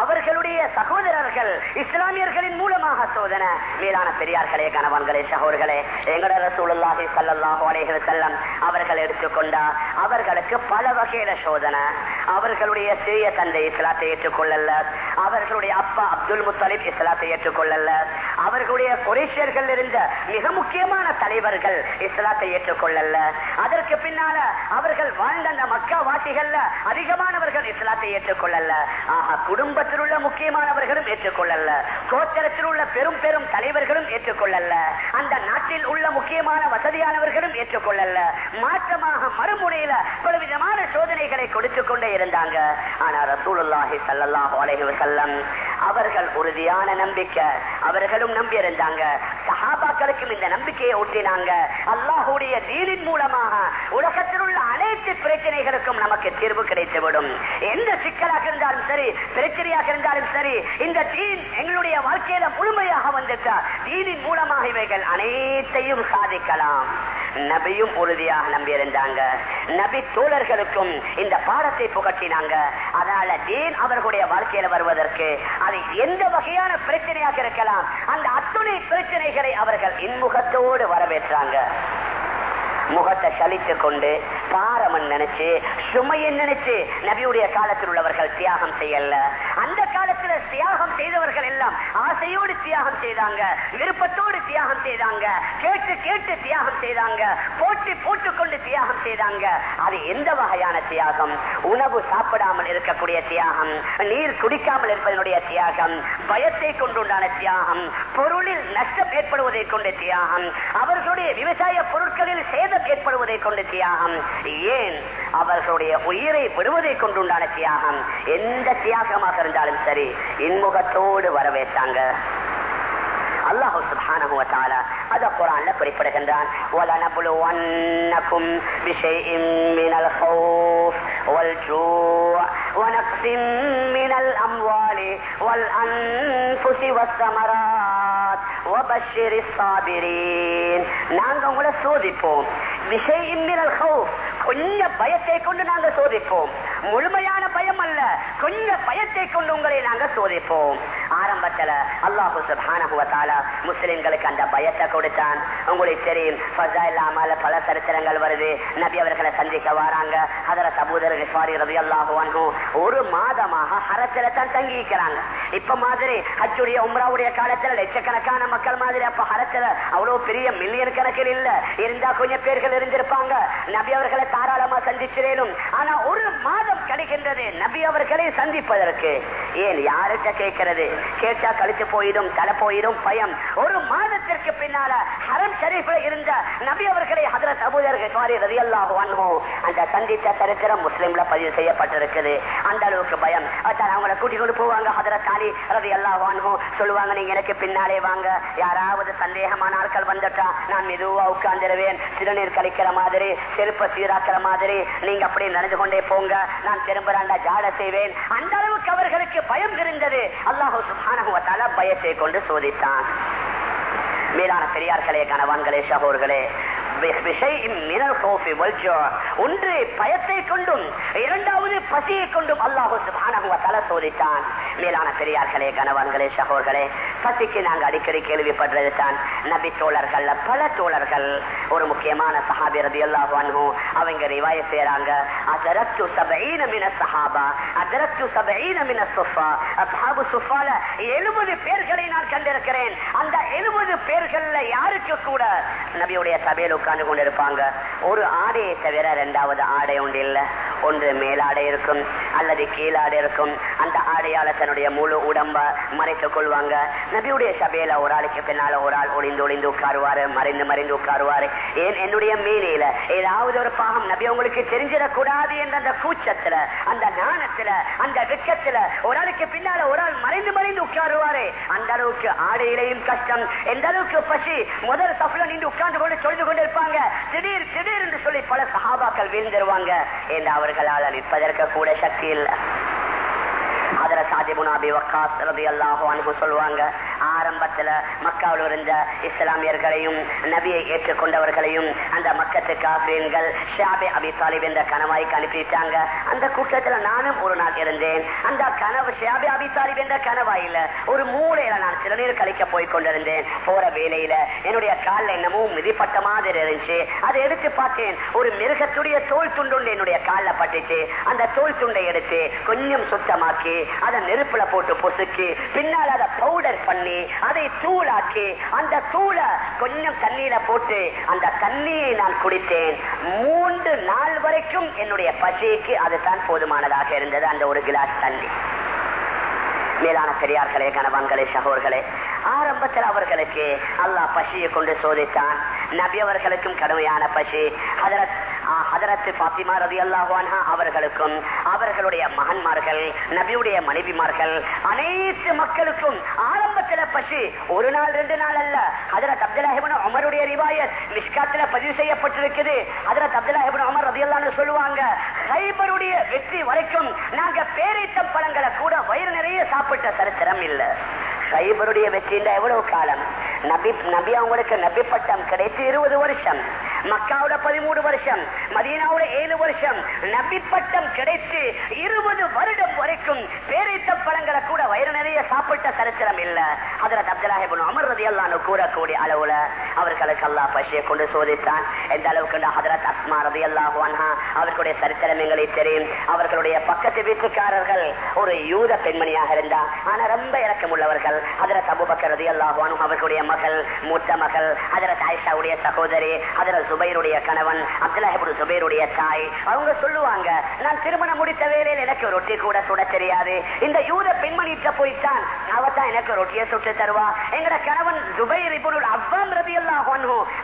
அவர்களுடைய சகோதரர்கள் இஸ்லாமியர்களின் மூலமாக சோதனை. மேலான பெரியார்களே கணவன்களே சகோதர்களே எங்கட ரசூலுல்லாஹி சல்லாஹு அலேஹி வஸல்லம் அவர்கள் எடுத்துக்கொண்டா அவர்களுக்கு பல வகையில சோதனை. அவர்களுடைய சிறிய தந்தை இஸ்லாத்தை ஏற்றுக்கொள்ளல. அவர்களுடைய அப்பா அப்துல் முத்தலிப் இஸ்லாத்தை ஏற்றுக்கொள்ளல. அவர்களுடைய குரேஷியர்கள் இருந்த மிக முக்கியமான தலைவர்கள் இஸ்லாத்தை ஏற்றுக்கொள்ளல. அதற்கு பின்னால அவர்கள் வாழ்ந்த அந்த மக்கா வாசிகள்ல அதிகமானவர்கள் இஸ்லாத்தை ஏற்றுக்கொள்ளல. ஆஹா குடும்பத்தில் உள்ள முக்கியமானவர்களும் ஏற்றுக்கொள்ளல. கோச்சரத்தில் உள்ள பெரும் பெரும் தலைவர்களும் ஏற்றுக்கொள்ளல. அந்த நாட்டில் உள்ள முக்கியமான வசதியானவர்களும் ஏற்றுக்கொள்ளல. மாற்றமாக மறுமுனையில பலவிதமான சோதனைகளை கொடுத்து கொண்டே இருந்தாங்க. ஆனா ரசூலுல்லாஹி ஸல்லல்லாஹு அலைஹி வசல்லம் அவர்கள் உறுதியான நம்பிக்கை. அவர்களும் நம்பி இருந்தாங்க சஹாபாக்களுக்கும் இந்த நம்பிக்கையை ஊட்டினாங்க. அல்லாஹுடைய தீனின் மூலமாக உலகத்தில் உள்ள அனைத்து அனைத்து பிரச்சனைகளுக்கும் நமக்கு தீர்வு கிடைத்துவிடும். எந்த சிக்கலாக இருந்தாலும் சரி பிரச்சனையாக இருந்தாலும் சரி இந்த தீன் எங்களுடைய வாழ்க்கையில முழுமையாக வந்துட்டா தீனின் மூலமாக இவைகள் அனைத்தையும் சாதிக்கலாம். நபியும் உறுதியாக நம்பியிருந்தாங்க. நபி தோழர்களுக்கும் இந்த பாடத்தை புகட்டினாங்க. அதனால தீன் அவர்களுடைய வாழ்க்கையில வருவதற்கு அது எந்த வகையான பிரச்சனையாக இருக்கலாம் அந்த அத்துணை பிரச்சனைகளை அவர்கள் இன்முகத்தோடு வரவேற்றாங்க. முகத்தை சலித்துக் கொண்டு பாரமன் நினைச்சு சுமையை நினைச்சு நபியுடைய காலத்தில் உள்ளவர்கள் தியாகம் செய்யல. அந்த கால காலத்துல தியாகம் செய்தவர்கள் எல்லாம் ஆசையோடு தியாகம் செய்தாங்க விருப்பத்தோடு தியாகம் செய்தாங்க கேட்டு கேட்டு தியாகம் செய்தாங்க போட்டி போட்டுக்கொண்டு தியாகம் செய்தாங்க. அது எந்த வகையான தியாகம்? உணவு சாப்பிடாமல் இருக்கக்கூடிய தியாகம் நீர் குடிக்காமல் இருப்பதனுடைய தியாகம் பயத்தை கொண்டுண்டான தியாகம் பொருளில் நஷ்டம் ஏற்படுவதை கொண்ட தியாகம் அவர்களுடைய விவசாய பொருட்களில் சேதம் ஏற்படுவதை கொண்ட தியாகம். ஏன் அவர்களுடைய உயிரை விடுவதை கொண்டுண்டான தியாகம்? எந்த தியாகமாக இருந்தாலும் சரி இன்முகத்தோடு வரவேற்றாங்க. அல்லாஹு சுப்ஹானஹு வ தஆலா அத குர்ஆன்ல குறிப்பிடுகின்றான். வல நபுலுவன்னக்கும் பிஷைஇம் மினல் ஹௌஃப் வல் ஜூ' வ நக்ஸிம் மினல் அம்வாலி வல் அன்ஃபுஸி வஸ் ஸமராத் நாங்க உங்களை சோதிப்போம். விஷயம் கொஞ்சம் பயத்தை கொண்டு நாங்க சோதிப்போம். முழுமையான பயம் அல்ல. கொஞ்சம் பயத்தை கொண்டு உங்களை நாங்க சோதிப்போம். ஆரம்பத்துல அல்லாஹு சுப்ஹானஹு வ முஸ்லிம்களுக்கு அந்த பயத்தை கொடுத்தான். உங்களுக்கு தெரியும் இல்லாமல் பல சரித்திரங்கள் வருது. நபி அவர்களை சந்திக்க வராங்க. ஹதரத் சபூதர் கிஃபாரி ரலியல்லாஹு அன்ஹு ஒரு மாதமாக ஹரத்துல தான் தங்கி இருக்கிறாங்க இப்ப மாதிரி ஹஜ்ஜுடைய உம்ராவுடைய காலத்துல லட்சக்கணக்கான மக்கள் மாதிரி அப்ப ஹரத்துல அவ்வளவு பெரிய மில்லியன் கணக்கில் இல்ல. இருந்தா கொஞ்சம் பேர்கள் இருந்திருப்பாங்க. நபி அவர்களை தாராளமா சந்திச்சிரேனும். ஆனா ஒரு மாதம் கிடைக்கின்றது நபி அவர்களை சந்திப்பதற்கு. ஏன் யாருக்க கேட்கிறது? கேட்ட கழிச்சு போயிடும் தலை போயிடும் பயம். ஒரு மாதத்திற்கு பின்னால ஹரம் ஷரீஃப்ல இருந்த நபி அவர்களை ஹதரத் அபூதர் சாரி ரலியல்லாஹு அன்ஹு அந்த சந்தித்த சரித்திரம் முஸ்லீம்ல பதிவு செய்யப்பட்டிருக்குது. அந்த அளவுக்கு பயம். அதான் அவங்கள கூட்டி கொண்டு போவாங்க ஹதரத் அலி ரலியல்லாஹு அன்ஹு. சொல்லுவாங்க நீங்க எனக்கு பின்னாலே வாங்க. யாராவது சந்தேகமான ஆட்கள் வந்துட்டா நான் மெதுவா உட்கார்ந்துருவேன். சிறுநீர் கழிக்கிற மாதிரி செருப்ப சீராக்கிற மாதிரி. நீங்க அப்படியே நடந்து கொண்டே போங்க. நான் திரும்புறாண்டா ஜாட செய்வேன். அந்த அளவுக்கு அவர்களுக்கு பயம் இருந்தது. அல்லாஹு சுப்ஹானஹு வ பயத்தை கொண்டு சோதித்தான். மேலான பெரியார்களே கணவான்களே சகோர்களே ஒன்று பயத்தை கொண்டும் இரண்டாவது பசியை கொண்டும் அல்லாஹு சுபானகுவ தலை சோதித்தான். மேலான பெரியார்களே கணவான்களே சகோர்களே பசிக்கு நாங்கள் அடிக்கடி கேள்விப்படுறது தான். நபி தோழர்கள் பல தோழர்கள் ஒரு முக்கியமான சஹாபி ரதி அவங்க ரிவாய செய்யறாங்க அதரத்து சபைன மின சஹாபா அதரத்து சபைன மின சுஃபா. அஸ்ஹாபு சுஃபால எழுபது பேர்களை நான் கண்டிருக்கிறேன். அந்த எழுபது பேர்கள்ல யாருக்கு கூட நபியுடைய சபையில் உட்கார்ந்து கொண்டிருப்பாங்க ஒரு ஆடையை தவிர இரண்டாவது ஆடை ஒன்று இல்ல. ஒன்று மேலாடை இருக்கும் அல்லது கீழாடை இருக்கும் அந்த ஆடையால தன்னுடைய முழு உடம்ப மறைத்துக் கொள்வாங்க. நபியுடைய சபையில ஒரு ஆளுக்கு பின்னால ஒரு ஆள் ஒளிந்து ஒளிந்து உட்காருவாரு மறைந்து மறைந்து உட்காருவாரு. ஏன் என்னுடைய மீனையில ஏதாவது ஒரு பாகம் நபி உங்களுக்கு தெரிஞ்சிடக்கூடாது என்ற அந்த கூச்சத்துல அந்த நாணத்துல அந்த வெக்கத்துல ஒரு ஆளுக்கு பின்னால ஒரு ஆள் மறைந்து மறைந்து உட்காருவாரு. அந்த அளவுக்கு ஆடையிலையும் கஷ்டம். எந்த அளவுக்கு பசி முதல் சஃப்ல நின்று உட்கார்ந்து கொண்டு சொல்லிட்டு கொண்டு இருப்பாங்க திடீர் திடீர் என்று சொல்லி பல சகாபாக்கள் வீழ்ந்துருவாங்க. என்று அவர்களால் நிற்பதற்கு கூட சக்தி இல்லை. அதுல சாதிபுனாபி வக்காஸ் ரதி அல்லாஹு அனுகு சொல்லுவாங்க ஆரம்பத்தில் மக்காவில் இருந்த இஸ்லாமியர்களையும் நபியை ஏற்றுக்கொண்டவர்களையும் அந்த மக்கத்து காபியன்கள் ஷாபே அபி தாலிப் என்ற கணவாய்க்கு அனுப்பிட்டாங்க அந்த கூட்டத்தில் நானும் ஒரு நாள் இருந்தேன். அந்த கனவு ஷாபே அபி தாலிப் என்ற கனவாயில ஒரு மூலையில நான் சில நேரம் கழிக்க போய் கொண்டிருந்தேன். போற வேலையில என்னுடைய காலில் என்னமோ மிதிப்பட்ட மாதிரி இருந்துச்சு. அதை எடுத்து பார்த்தேன். ஒரு மிருகத்துடைய தோல் துண்டு என்னுடைய காலில் பட்டுச்சு. அந்த தோல் துண்டை எடுத்து கொஞ்சம் சுத்தமாக்கி அதை நெருப்புல போட்டு பொசுக்கி பின்னால் அதை பவுடர் பண்ணி அதை தூளாக்கி அந்த தூளை கொஞ்சம் தண்ணீர போட்டு அந்த தண்ணியை நான் குடித்தேன். மூன்று நாள் வரைக்கும் என்னுடைய பசிக்கு அதுதான் போதுமானதாக இருந்தது. அந்த ஒரு கிளாஸ் தண்ணி. மேலான பெரியார்களே கணவன்களே சகோர்களே ஆரம்பத்தில் அவர்களுக்கு அல்லாஹ் பசியை கொண்டு சோதித்தான். நபி அவர்களுக்கும் கடுமையான பசி. ஹதரத் ஹதரத்து பாத்திமா ரதி அல்லாஹான்ஹா அவர்களுக்கும் அவர்களுடைய மகன்மார்கள் நபியுடைய மனைவிமார்கள் அனைத்து மக்களுக்கும் ஆரம்பத்தில் பசி. ஒரு நாள் ரெண்டு நாள் அல்ல. அதரத் அப்துல்லாஹிபன் உமருடைய ரிவாயத் மிஷ்காத்துல பதிவு செய்யப்பட்டிருக்குது. அதரத் அப்துல்லாஹிபன் உமர் ரதி சொல்லுவாங்க ஹைபருடைய வெற்றி வரைக்கும் நாங்க பேரீச்சம் பழங்களை கூட வயிறு நிறைய சாப்பிட்ட சரித்திரம் இல்ல. சைபருடைய வெற்றியில் எவ்வளவு காலம்? நபி நபி அவங்களுக்கு நபி பட்டம் கிடைத்து இருபது வருஷம். மக்காவோட பதிமூணு வருஷம் மதீனாவோட ஏழு வருஷம் நபி பட்டம் கிடைத்து இருபது வருடம் வரைக்கும் பேரித்த பழங்களை கூட வயிறு நிறைய சாப்பிட்ட சரித்திரம் இல்ல. அதுல அப்துல்லாஹிபின் அமர் ரதி அல்லான்னு கூறக்கூடிய அளவுல அவர்களுக்கு அல்லாஹ் பசியை கொண்டு சோதித்தான். எந்த அளவுக்கு ஹதரத் அஸ்மா ரதி அல்லாஹு அன்ஹா அவர்களுடைய சரித்திரம் எங்களுக்கு தெரியும். அவர்களுடைய பக்கத்து வீட்டுக்காரர்கள் ஒரு யூத பெண்மணியாக இருந்தா ஆனா ரொம்ப இறக்கம் உள்ளவர்கள். ஹதரத் அபுபக்கர் ரதி அல்லாஹு அவர்களுடைய மகள் மூத்த மகள் அதரத் ஆயிஷாவுடைய சகோதரி அதரத் சுபைருடைய கணவன் அப்துல்லாஹிபுல் சுபைருடைய தாய். அவங்க சொல்லுவாங்க நான் திருமணம் முடித்த வேலையில் எனக்கு ரொட்டி கூட சுட தெரியாது. இந்த யூத பெண்மணிட்ட போய்த்தான் அவத்தான் எனக்கு ரொட்டியை சுட்டு தருவா. எங்கட கணவன் சுபைர் இபுனுல் அவ்வாம் ரதி அல்லாஹ்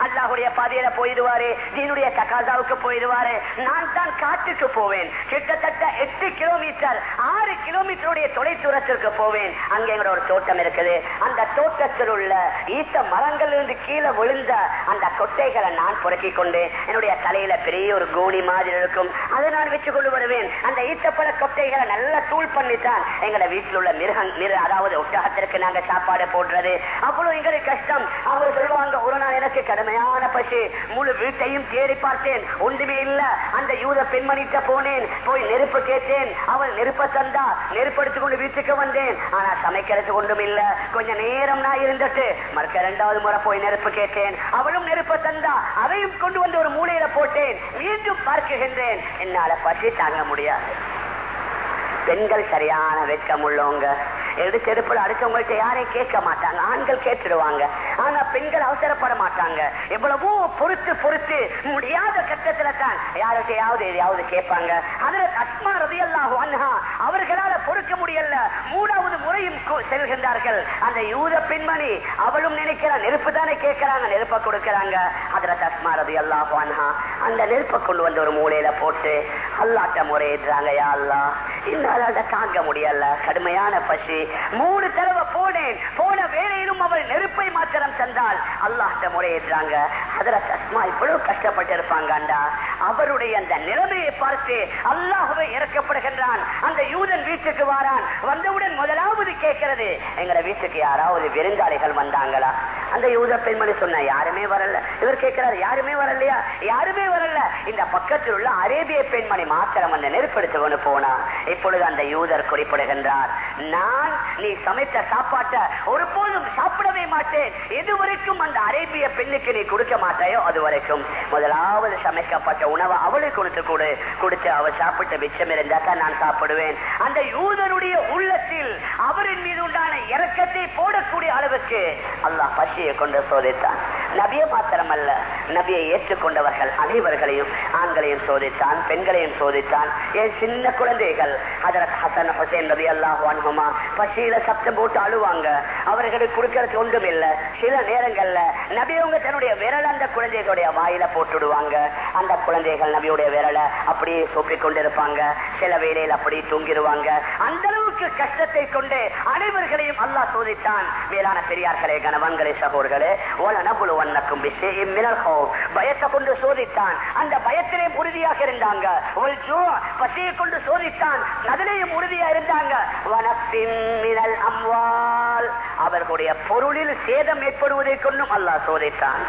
அல்லாஹுடைய பாதையில போயிடுவாரு தீனுடைய தகாசாவுக்கு போயிடுவாரு. நான் தான் காட்டுக்கு போவேன். கிட்டத்தட்ட எட்டு கிலோமீட்டர் ஆறு கிலோமீட்டருடைய தொலை தூரத்திற்கு போவேன். அங்க எங்களோட ஒரு தோட்டம் இருக்குது. அந்த தோட்டத்தில் உள்ள ஈத்த மரங்கள் இருந்து கீழே விழுந்த அந்த கொட்டைகளை நான் புரட்டி கொண்டு என்னுடைய தலையில பெரிய ஒரு கோணி மாதிரி இருக்கும். அதை நான் வச்சு கொண்டு வருவேன். அந்த ஈத்தப்பழ கொட்டைகளை நல்லா தூள் பண்ணித்தான் எங்களை வீட்டில் உள்ள மிருகம் அதாவது உற்சாகத்திற்கு நாங்க சாப்பாடு போடுறது. அவ்வளவு எங்களுக்கு கஷ்டம். அவங்க சொல்லுவாங்க ஒரு நாள் எனக்கு கடுமையான பசு. முழு வீட்டையும் தேடி பார்த்தேன். ஒன்றுமே இல்ல. அந்த யூத பெண்மணிட்ட போனேன். போய் நெருப்பு கேட்டேன். அவள் நெருப்ப தந்தா நெருப்பு கொண்டு வீட்டுக்கு வந்தேன். ஆனா சமைக்கிறதுக்கு ஒன்றும் இல்ல. கொஞ்ச நேரம் நான் இருந்துட்டு மறுக்க இரண்டாவது முறை போய் நெருப்பு கேட்டேன். அவளும் நெருப்ப தந்தா. அதையும் கொண்டு வந்து ஒரு மூலையில போட்டேன். மீண்டும் பார்க்குகின்றேன். என்னால பற்றி தாங்க முடியாது. பெண்கள் சரியான வெட்கம் உள்ளவங்க. எடுத்து எடுப்புல அடிச்சவங்கள்ட்ட யாரையும் கேட்க மாட்டாங்க. ஆண்கள் கேட்டுடுவாங்க ஆனா பெண்கள் அவசரப்பட மாட்டாங்க. எவ்வளவோ பொறுத்து பொறுத்து முடியாத கட்டத்துல தான் யார்கிட்டயாவது எதையாவது கேட்பாங்க. அதுல அஸ்மா ரதியல்லாஹு அன்ஹா அவர்களால பொறுக்க முடியல. மூட செல்கின்றார்கள். அந்த யூத பெண்மணி அவளும் நினைக்கிற நெருப்பு தானே கேட்கிறாங்க நெருப்பை கொடுக்கிறாங்க. அதுல தஸ்மாரது ரதியல்லாஹு அந்த நெருப்பை கொண்டு வந்து ஒரு மூலையில போட்டு அல்லாட்ட முறையிடுறாங்க யா அல்லா என்னால தாங்க முடியல. கடுமையான பசி. மூணு தடவை போனேன். போன வேலையிலும் அவள் நெருப்பை மாத்திர தந்தால் அல்லாஹ்ட முறையிடுறாங்க அதுல அஸ்மா இவ்வளவு கஷ்டப்பட்டு இருப்பாங்கண்டா அவருடைய அந்த நிலைமையை பார்த்து அல்லாஹுவை இறக்கப்படுகின்றான். அந்த யூதன் வீட்டுக்கு வாரான். வந்தவுடன் முதலாவது கேட்கிறது எங்கட வீட்டுக்கு யாராவது விருந்தாளிகள் வந்தாங்களா? அந்த யூத பெண்மணி சொன்ன யாருமே வரல. இவர் கேட்கிறார் யாருமே வரலையா? யாருமே வரல. இந்த பக்கத்தில் உள்ள அரேபிய பெண்மணி மாத்திரம் அந்த நெருப்படுத்து கொண்டு போனா. இப்பொழுது அந்த யூதர் குறிப்பிடுகின்றார் நான் நீ சமைத்த சாப்பாட்டை ஒருபோதும் சாப்பிடவே மாட்டேன். எதுவரைக்கும் அந்த அரேபிய பெண்ணுக்கு நீ கொடுக்க மாட்டாயோ அது வரைக்கும் முதலாவது சமைக்கப்பட்ட உணவை அவளுக்கு கொடுத்து கொடு. கொடுத்து அவள் சாப்பிட்டு மிச்சம் இருந்தாக்கா நான் சாப்பிடுவேன். அந்த யூதருடைய உள்ளத்தில் அவரின் மீது உண்டான இறக்கத்தை போடக்கூடிய அளவுக்கு அல்லாஹ் பசியை கொண்டு சோதித்தான். நபியை மாத்திரமல்ல நபியை ஏற்றுக்கொண்டவர்கள் அனைவர்களையும் ஆண்களையும் சோதித்தான் பெண்களையும் சோதித்தான். என் சின்ன குழந்தைகள் அதற்கு ஹசன் ஹுசேன் நபி அல்லாஹ் பசியில சப்தம் போட்டு அழுவாங்க. அவர்களுக்கு கொடுக்கறதுக்கு ஒன்றும் இல்லை. சில நேரங்கள்ல நபியவங்க தன்னுடைய விரல் அந்த குழந்தைகளுடைய வாயில போட்டுடுவாங்க. அந்த குழந்தைகள் நபியுடைய விரலை அப்படியே சூப்பிக் கொண்டிருப்பாங்க. சில வேளையில் அப்படியே தூங்கிடுவாங்க. அந்த அளவுக்கு கஷ்டத்தை கொண்டு அனைவர்களையும் அல்லாஹ் சோதித்தான். மேலான பெரியார்களே கணவன்களே சகோர்களே ஓல நபுலு வண்ணக்கும் பயத்தை கொண்டு சோதித்தான். அந்த பயத்திலே உறுதியாக இருந்தாங்க. பசியை கொண்டு சோதித்தான். அதிலேயும் உறுதியா இருந்தாங்க. வனப்பின் அம்வால் அவர்களுடைய பொருளில் சேதம் ஏற்படுவதை கொண்டும் அல்லாஹ் சோதித்தான்.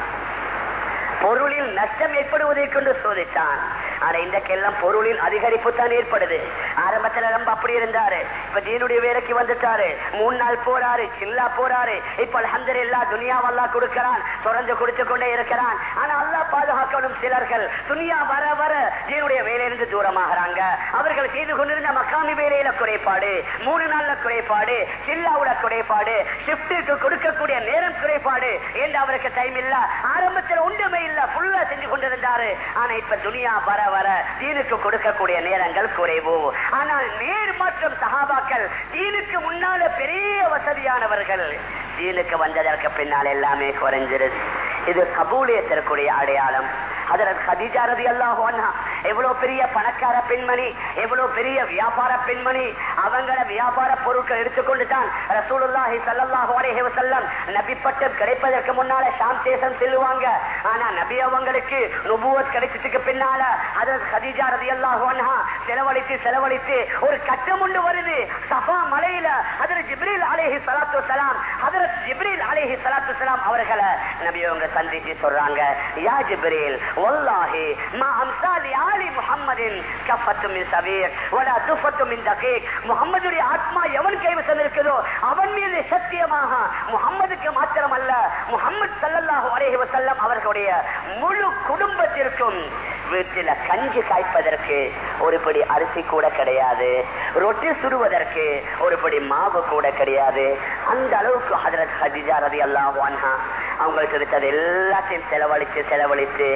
பொருளில் நஷ்டம் ஏற்படுவதை கொண்டு சோதித்தான். ஆனா இன்றைக்கெல்லாம் பொருளில் அதிகரிப்பு தான் ஏற்படுது. ஆரம்பத்துல ரொம்ப அப்படி இருந்தாரு. இப்ப தீனுடைய வேலைக்கு வந்துட்டாரு. மூணு நாள் போறாரு சில்லா போறாரு. இப்ப அலமது எல்லா துனியாவெல்லாம் கொடுக்கிறான். தொடர்ந்து கொடுத்து கொண்டே இருக்கிறான். ஆனா அல்லா பாதுகாக்கணும் சிலர்கள். துனியா வர வர தீனுடைய வேலையிலிருந்து தூரமாகறாங்க. அவர்கள் செய்து கொண்டிருந்த மக்காமி வேலையில குறைபாடு மூணு நாள்ல குறைபாடு சில்லாவுல குறைபாடு ஷிப்டுக்கு கொடுக்கக்கூடிய நேரம் குறைபாடு என்று அவருக்கு டைம் இல்ல. ஆரம்பத்தில் ஒன்றுமே இல்ல. ஃபுல்லா செஞ்சு கொண்டிருந்தாரு. ஆனா இப்ப துனியா வர வர தீனுக்கு கொடுக்கக்கூடிய நேரங்கள் குறைவு. ஆனால் நேர் மாற்றம் சகாபாக்கள் தீனுக்கு முன்னால பெரிய வசதியானவர்கள். தீனுக்கு வந்ததற்கு பின்னால் எல்லாமே குறைஞ்சிருது. இது கபூலியத்திற்குரிய அடையாளம். அதற்கு ஹதீஜா ரதி அல்லாஹு அன்ஹா எவ்வளவு பெரிய பணக்கார பெண்மணி எவ்வளவு பெரிய வியாபார பெண்மணி அவங்கள வியாபார பொருட்கள் எடுத்துக்கொண்டு தான் ரசூலுல்லாஹி ஸல்லல்லாஹு அலைஹி வஸல்லம் நபி கிடைப்பதற்கு முன்னால ஷாம் தேசம் செல்லுவாங்க. ஆனா நபி அவங்களுக்கு நுபுவத் கிடைச்சதுக்கு பின்னால அதற்கு ஹதீஜா ரலியல்லாஹு அன்ஹா செலவழித்து செலவழித்து ஒரு கட்டம் ஒன்று வருது. சஃபா மலையில ஹஜரத் ஜிப்ரீல் அலைஹி ஸலாத்து வஸலாம் ஹஜரத் ஜிப்ரீல் அலைஹி ஸலாத்து வஸலாம் அவர்களை நபி அவங்க சந்திச்சு சொல்றாங்க யா ஜிப்ரீல் வல்லாஹி மா அம்சாலி ஆலி முஹம்மதின் கஃபத்து மின் சபீர் வலா துஃபத்து மின் தகீக். முஹம்மதுடைய ஆத்மா எவன் கைவசம் இருக்குதோ அவன் மீது சத்தியமாக முஹம்மதுக்கு மாத்திரம் அல்ல முஹம்மது ஸல்லல்லாஹு அலைஹி வஸல்லம் அவர்களுடைய முழு குடும்பத்திற்கும் வீட்டில கஞ்சி காய்ப்பதற்கு ஒரு படி அரிசி கூட கிடையாது ரொட்டி சுடுவதற்கு ஒரு படி மாவு கூட கிடையாது. அந்த அளவுக்கு ஹதரத் ஹதிஜா ரதி அல்லாஹ் அன்ஹா அவங்களுக்கு இருக்கிறது எல்லாத்தையும் செலவழித்து செலவழித்து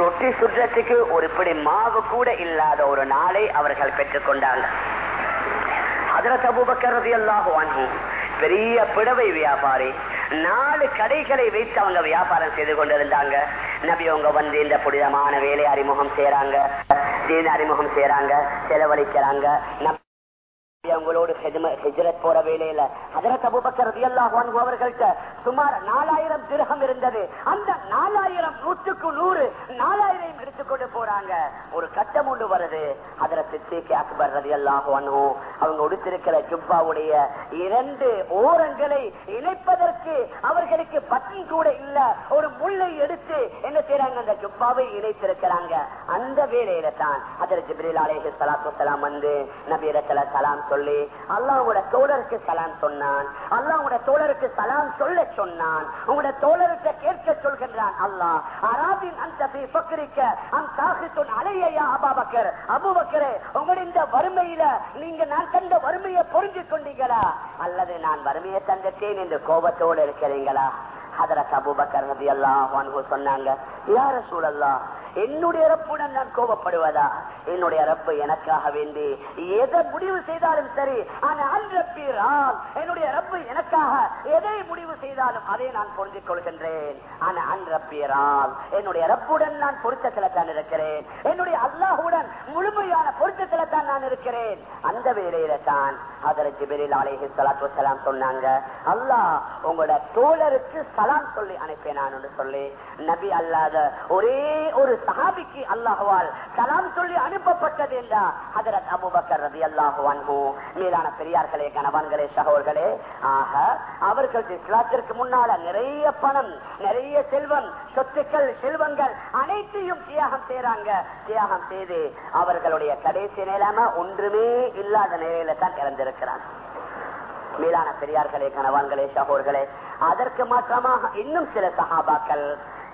ரொட்டி சுடுறதுக்கு ஒரு பிடி மாவு கூட இல்லாத ஒரு நாளை அவர்கள் பெற்றுக்கொண்டாங்க ஹதரத் அபூபக்கர் ரலியல்லாஹு பெரிய பிடவை வியாபாரி நாலு கடைகளை வைத்து அவங்க வியாபாரம் செய்து கொண்டிருந்தாங்க. நபி அவங்க வந்து இந்த புனிதமான வேலை அறிமுகம் செய்யறாங்க தீன அறிமுகம் செய்யறாங்க செலவழிக்கிறாங்க. அவங்களோடு போற வேலையில ஹஜரத் அபூபக்கர் ரலியல்லாஹு அவர்கள்ட்ட சுமார் நாலாயிரம் திருகம் இருந்தது. அந்த நாலாயிரம் நூற்றுக்கு நூறு நாலாயிரம் எடுத்துக்கொண்டு போறாங்க. ஒரு கட்டம் ஒன்று வருது. ஹஜரத் சித்திக் அக்பர் ரலியல்லாஹு அன்ஹு அவங்க உடுத்திருக்கிற ஜுப்பாவுடைய இரண்டு ஓரங்களை இணைப்பதற்கு அவர்களுக்கு பட்டன் கூட இல்ல. ஒரு முள்ளை எடுத்து என்ன செய்யறாங்க அந்த ஜுப்பாவை இணைத்திருக்கிறாங்க. அந்த வேலையில தான் அதில் ஜிப்ரீல் அலேஹி சலாத்து சலாம் வந்து நபியிடத்துல சலாம் சொல்லி அல்லாவோட தோழருக்கு சலாம் சொன்னான். அல்லாவோட தோழருக்கு சலாம் சொல்ல சொன்னான். உங்களோட தோழர்கிட்ட கேட்க சொல்கின்றான் அல்லாஹ். அராபின் அந்த பக்கரிக்க அந்த தாகித்துன் அலையா அபாபக்கர். அபுபக்கரே உங்களுடைய இந்த வறுமையில நீங்க நான் கண்ட வறுமையை புரிஞ்சு கொண்டீங்களா அல்லது நான் வறுமையை தந்துட்டேன் என்று கோபத்தோடு இருக்கிறீங்களா? அதற்கு அபூபக்கர் நபி அன்ஹு சொன்னாங்க யார சூழல்லா என்னுடைய ரப்புடன் நான் கோபப்படுவதா? என்னுடைய ரப்பு எனக்காக வேண்டி எதை முடிவு செய்தாலும் சரி ஆனால் ரப்பீரால் என்னுடைய ரப்பு எனக்காக எதை முடிவு செய்தாலும் அதை நான் பொருந்திக் கொள்கின்றேன். ஆனால் ரப்பீரால் என்னுடைய ரப்புடன் நான் பொருத்தத்தில் தான் இருக்கிறேன். என்னுடைய அல்லாஹுடன் முழுமையான பொருத்தத்தில் தான் நான் இருக்கிறேன். அந்த வேலையில தான் அதற்கு ஜிபிரில் அலைஹி ஸலாத்து சொன்னாங்க அல்லாஹ் உங்களோட தோழருக்கு ஹலால் சொல்லி அனுப்பினான் என்று சொல்லி நபி அல்லாத ஒரே ஒரு சஹாபிக்கு அல்லாஹுவால் சலாம் சொல்லி அனுப்பப்பட்டது என்றா ஹதரத் அபூபக்கர் ரலியல்லாஹு அன்ஹு மீதான பெரியார்களே கணவன்களே சகோர்களே ஆக அவர்கள் இஸ்லாத்திற்கு முன்னால நிறைய பணம் நிறைய செல்வம் சொத்துக்கள் செல்வங்கள் அனைத்தையும் தியாகம் செய்யறாங்க தியாகம் செய்து அவர்களுடைய கடைசி நிலைமை ஒன்றுமே இல்லாத நிலையில தான் இறந்திருக்கிறாங்க. மேலான பெரியார்களே கணவான்களே சகோர்களே அதற்கு மாற்றமாக இன்னும் சில சகாபாக்கள்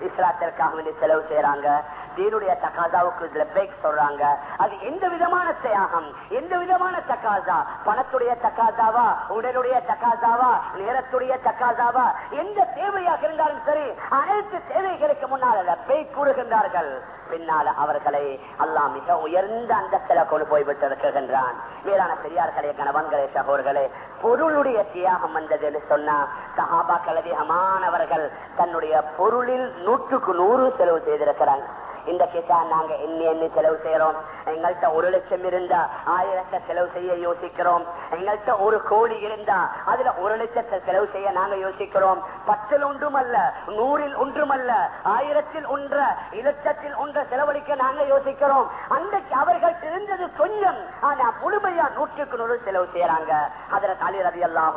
இஸ்லாத்திற்காக வேண்டி செலவு செய்யறாங்க தீனுடைய தக்காசாவுக்கு லெப்பேக் சொல்றாங்க. அது எந்த விதமான தியாகம் எந்த விதமான தக்காசா பணத்துடைய தக்காசாவா உடலுடைய தக்காசாவா நேரத்துடைய தக்காசாவா எந்த தேவையாக இருந்தாலும் சரி அனைத்து தேவைகளுக்கு முன்னால் லெப்பேக் கூறுகின்றார்கள். பின்னால அவர்களை அல்லாஹ் மிக உயர்ந்த அந்தஸ்தில கொண்டு போய் விட்டிருக்கின்றான் மேலான பெரியார்களே கணவன்களே சகோர்களே பொருளுடைய தியாகம் வந்தது என்று சொன்னா சஹாபாக்கள் அதிகமானவர்கள் தன்னுடைய பொருளில் நூற்றுக்கு நூறு செலவு செய்திருக்கிறாங்க. இந்த கேட்டா நாங்க என்ன என்ன செலவு செய்யறோம் எங்கள்கிட்ட ஒரு லட்சம் இருந்தா ஆயிரத்தை செலவு செய்ய யோசிக்கிறோம். எங்கள்கிட்ட ஒரு கோடி இருந்தா அதுல ஒரு லட்சத்தை செலவு செய்ய நாங்க யோசிக்கிறோம். பத்தில் ஒன்றும் அல்ல நூறில் ஒன்றும் அல்ல ஆயிரத்தில் ஒன்ற இலட்சத்தில் ஒன்ற செலவழிக்க நாங்க யோசிக்கிறோம். அன்றைக்கு அவர்கள் தெரிஞ்சது கொஞ்சம். ஆனா முழுமையா நூற்றுக்கு நூறு செலவு செய்யறாங்க அதுல தாலி ரவி எல்லாம்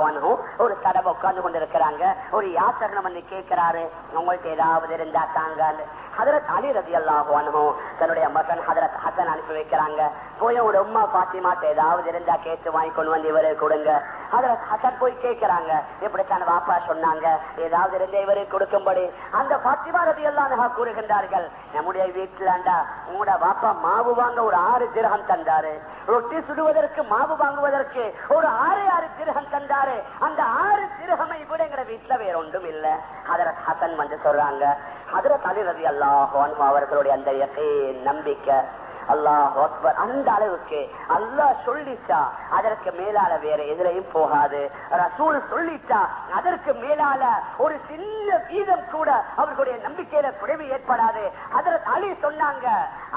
ஒரு தடவை உட்கார்ந்து கொண்டிருக்கிறாங்க. ஒரு யாத்திரை வந்து கேட்கிறாரு. உங்கள்ட்ட ஏதாவது இருந்தா தாங்க ஹதரத் அலி ரதி அல்லாஹும் தன்னுடைய மகன் ஹதரத் ஹசன் அனுப்பி வைக்கிறாங்க. போய் ஒரு உமா பாத்திமாட்ட ஏதாவது இருந்தா கேட்டு வாங்கி கொண்டு வந்து இவரு கொடுங்க. ஹதரத் ஹசன் போய் கேட்கிறாங்க. எப்படித்தான் வாப்பா சொன்னாங்க? ஏதாவது இருந்த இவரு கொடுக்கும்படி. அந்த பாத்திமா ரதி எல்லாம் கூறுகின்றார்கள் நம்முடைய வீட்டுலாண்டா உங்களோட வாப்பா மாவு வாங்க ஒரு ஆறு திரகம் தந்தாரு. ரொட்டி சுடுவதற்கு மாவு வாங்குவதற்கு ஒரு ஆறு ஆறு திரகம் தந்தாரு. அந்த ஆறு திரகமை கூட எங்க வீட்டுல வேற ஒன்றும் இல்ல. ஹதரத் ஹசன் வந்து சொல்றாங்க ஹதரத் அலி ரதி அல்லாஹ் அவர்களுடைய அந்த நம்பிக்கை அல்லாஹ் அக்பர். அந்த அளவுக்கு அல்லாஹ் சொல்லிட்டா அதற்கு மேலால வேற எதிரையும் போகாது. ரசூல் சொல்லிட்டா அதற்கு மேலால ஒரு சின்ன வீதம் கூட அவர்களுடைய நம்பிக்கையில குறைவு ஏற்படாது. அதற்கு அலி சொன்னாங்க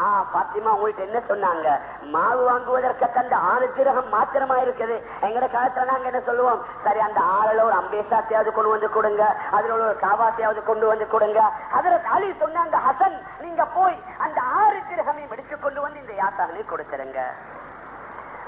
ஆஹ் பாத்திமா உங்கள்கிட்ட என்ன சொன்னாங்க? மாவு வாங்குவதற்கு தந்த ஆறு திரகம் மாத்திரமா இருக்குது. எங்கட காலத்துல நாங்க என்ன சொல்லுவோம்? சரி அந்த ஆறுல ஒரு அம்பேசாத்தையாவது கொண்டு வந்து கொடுங்க. அதுல ஒரு காவாத்தையாவது கொண்டு வந்து கொடுங்க. அதற்கு அலி சொன்னாங்க ஹசன் நீங்க போய் அந்த ஆறு திரகமையும் கொண்டு கொண்டு வந்து இந்த யாத்தாகனை கொடுத்துருங்க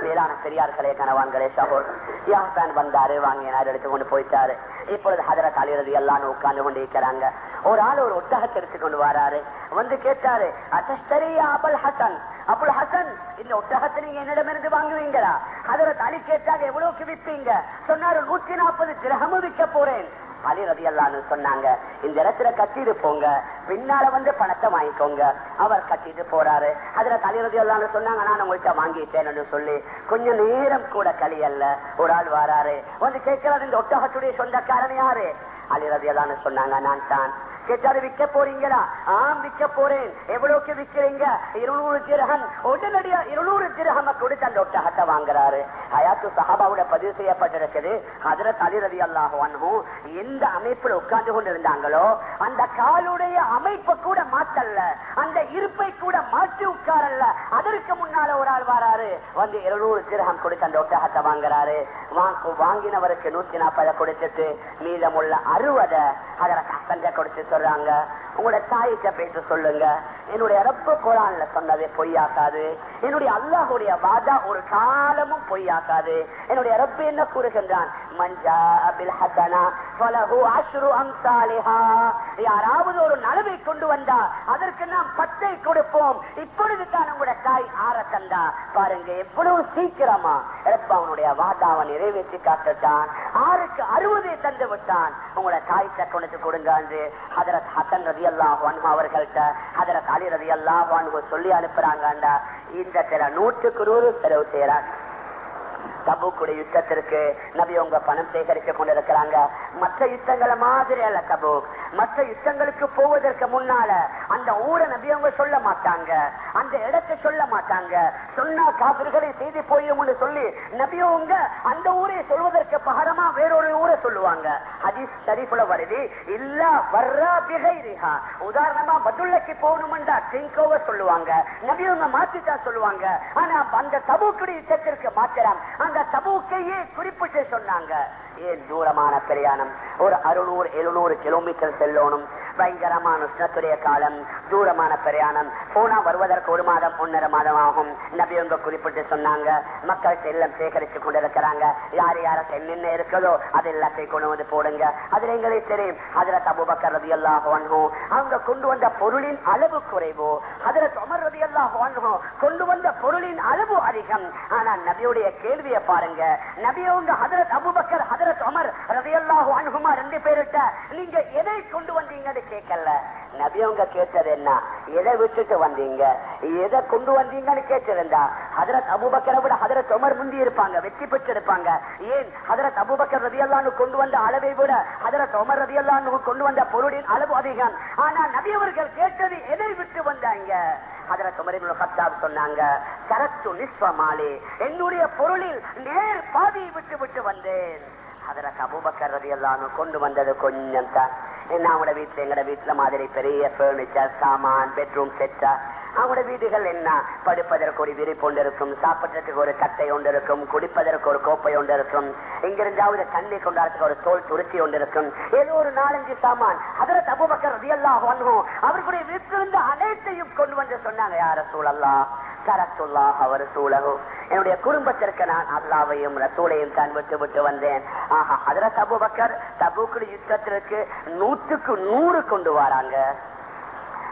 மேலான பெரியார்களே கணவான்களே சகோர் யாத்தான் வந்தாரு வாங்கினார் எடுத்துக்கொண்டு போயிட்டாரு. இப்பொழுது ஹதரத் அலிரது எல்லாம் உட்கார்ந்து கொண்டு இருக்கிறாங்க ஒரு ஆள் ஒரு ஒட்டகத்தை எடுத்துக்கொண்டு வராரு. வந்து கேட்டாரு அத்தஸ்தரியா அபுல் ஹசன்? அபுல் ஹசன் இந்த ஒட்டகத்தை நீங்க என்னிடமிருந்து வாங்குவீங்களா? ஹதரத் அலி கேட்டாங்க எவ்வளவுக்கு விற்பீங்க? சொன்னாரு நூத்தி நாற்பது கிரகமும் விற்க போறேன். அலி ரதி அல்லான்னு சொன்னாங்க இந்த இடத்துல கட்டிட்டு போங்க பின்னால வந்து பணத்தை வாங்கிக்கோங்க. அவர் கட்டிட்டு போறாரு. அதுல அலி ரதி அல்லான்னு சொன்னாங்க நான் உங்கள்கிட்ட வாங்கிட்டேன்னு சொல்லி கொஞ்சம் நேரம் கூட கலியல்ல ஒரு ஆள் வராரு. வந்து கேட்கிறாரு இந்த ஒட்டகத்துடைய சொந்தக்காரன் யாரு? அலி ரதி அல்லான்னு சொன்னாங்க நான் தான். கேட்டாரு விற்க போறீங்களா? ஆம் விற்க போறேன். எவ்வளவுக்கு விற்கிறீங்க இருநூறு திரகம் உடனடியா இருநூறு திரகம் கொடுத்து அந்த ஒட்டகத்தை வாங்குறாரு. அயாத்து சஹாபாவோட பதிவு செய்யப்பட்டிருக்குது. ஹதரத் அலி ரவி அல்லாஹும் எந்த அமைப்புல உட்கார்ந்து கொண்டு இருந்தாங்களோ அந்த காலுடைய அமைப்பை கூட மாத்தல்ல. அந்த இருப்பை கூட மாற்றி உட்காரல்ல. அதற்கு முன்னால ஒரு ஆள் வராரு. வந்து இருநூறு திரகம் கொடுத்து அந்த ஒட்டகத்தை வாங்குறாரு. வாங்கினவருக்கு நூத்தி நாற்பதை கொடுத்துட்டு மீதமுள்ள அறுபதை அதில் கசஞ்ச கொடுத்து சொல்றாங்க. உங்களோட தாய்கிட்ட பேச சொல்லுங்க. என்னுடைய ரப்ப குரான்ல சொன்னது பொய்யாக்காது என்னுடைய அல்லாஹுடைய வாதா ஒரு காலமும் பொய்யாக்காது என்னுடைய ரப்பு என்ன கூறுகின்றான்? மஞ்சா அபில் ஹசனா யாராவது ஒரு நலவை கொண்டு வந்தா அதற்கு நாம் பத்தை கொடுப்போம். இப்பொழுது தான் உங்களோட தாய் ஆற தந்தா பாருங்க எவ்வளவு சீக்கிரமா ரப்ப அவனுடைய வாதாவை நிறைவேற்றி காட்டுட்டான் ஆறுக்கு அறுபது தந்து விட்டான் உங்களை தாய் கொண்டு கொடுங்க என்று ஹதரத் ஹசன் ரதி அல்லாஹ் அவர்கள்ட்ட ஹதரத் அலி ரதி அல்லாஹ் சொல்லி அனுப்புறாங்கண்டா இந்த சில நூற்றுக்கு நூறு செலவு செய்யறாங்க தபுக்குடைய யுத்தத்திற்கு நபி உங்க பணம் சேகரிக்க கொண்டிருக்கிறாங்க மற்ற யுத்தங்களை மாதிரி அல்ல தபுக் மற்ற யுத்தங்களுக்கு போவதற்கு முன்னால அந்த ஊரை நபி அவங்க சொல்ல மாட்டாங்க. அந்த இடத்தை சொல்ல மாட்டாங்க. சொன்னா காபிர்களை செய்தி போயும்னு சொல்லி நபி அவங்க அந்த ஊரை சொல்வதற்கு பகரமா வேறொரு ஊரை சொல்லுவாங்க. ஹதீஸ் ஷரீஃப்ல வருது இல்ல வர்றா பிகைரிஹா. உதாரணமா பதுல்லக்கு போகணும்டா டிங்கோவ சொல்லுவாங்க. நபி அவங்க மாத்திட்டா சொல்லுவாங்க. ஆனா அந்த தபுக்குடைய யுத்தத்திற்கு மாத்திரம். அந்த தபுக்கையே குறிப்பிட்டு சொன்னாங்க. ஏன் தூரமான பிரயாணம்? ஒரு அறுநூறு எழுநூறு கிலோமீட்டர் செல்லணும். பயங்கரமான உஷ்ணத்துடைய காலம் தூரமான பிரயாணம். போனா வருவதற்கு ஒரு மாதம் ஒன்னரை மாதம் ஆகும். நபி அவங்க குறிப்பிட்டு சொன்னாங்க மக்கள் செல்லம் சேகரித்து கொண்டிருக்கிறாங்க. யார் யாருக்கு என்னென்ன இருக்குதோ அது எல்லாத்தையும் கொண்டு வந்து போடுங்க. அதுல எங்களுக்கு தெரியும் அதுல தபுபக்கர் ரதி அல்லாஹ் அவங்க கொண்டு வந்த பொருளின் அளவு குறைவோ. அதுல தொமர் ரதி அல்லாஹ் கொண்டு வந்த பொருளின் அளவு அதிகம். ஆனா நபியுடைய கேள்வியை பாருங்க. நபியவங்க ஹதரத் அபுபக்கர் ஹதரத் அமர் ரெண்டு பேருட்ட நீங்க எதை கொண்டு வந்தீங்கன்னு கேட்கல. நபியவங்க கேட்டது என்ன? எதை விட்டுட்டு வந்தீங்க? எதை கொண்டு வந்தீங்கன்னு கேட்டிருந்தா ஹதரத் அபுபக்கரை விட ஹதரத் உமர் முந்தி இருப்பாங்க வெற்றி பெற்றிருப்பாங்க. ஏன்? ஹதரத் அபுபக்கர் கொண்டு வந்த அளவை விட ஹதரத் உமர் கொண்டு வந்த பொருளின் அளவு அதிகம். ஆனா நபியவர்கள் கேட்டது எதை விட்டு வந்தாங்க? சொன்னாங்க சரத்து நிஸ்வமாலே என்னுடைய பொருளில் நேர் பாதியை விட்டு விட்டு வந்தேன். அதற்கு அபூபக்கர் எல்லாம் கொண்டு வந்தது கொஞ்சம் தான். அவங்களோட வீட்டுல எங்கட வீட்டுல மாதிரி பெரிய பர்னிச்சர் சாமான் பெட்ரூம் செட்டா அவங்களோட வீடுகள் என்ன? படுப்பதற்கு ஒரு விரிப்பு ஒன்று இருக்கும் சாப்பிட்றதுக்கு ஒரு கட்டை ஒன்று இருக்கும் குடிப்பதற்கு ஒரு கோப்பை ஒன்று இருக்கும் இங்கிருந்தாவது தண்ணி கொண்டாடுறதுக்கு ஒரு தோல் துருத்தி ஒன்று இருக்கும். ஏதோ ஒரு நாலஞ்சு சாமான். அதற்கு அபூபக்கர் ரதியல்லாஹு வந்தோம் அவர்களுடைய வீட்டிலிருந்து அனைத்தையும் கொண்டு வந்து சொன்னாங்க யார சூழல்லாம் என்னுடைய குடும்பத்திற்கு நான் அல்லாவையும் ரசூலையும் தான் விட்டு விட்டு வந்தேன். ஆஹா அதுல தபுபக்கர் தபுக்கு யுத்தத்திற்கு நூற்றுக்கு நூறு கொண்டு வராங்க.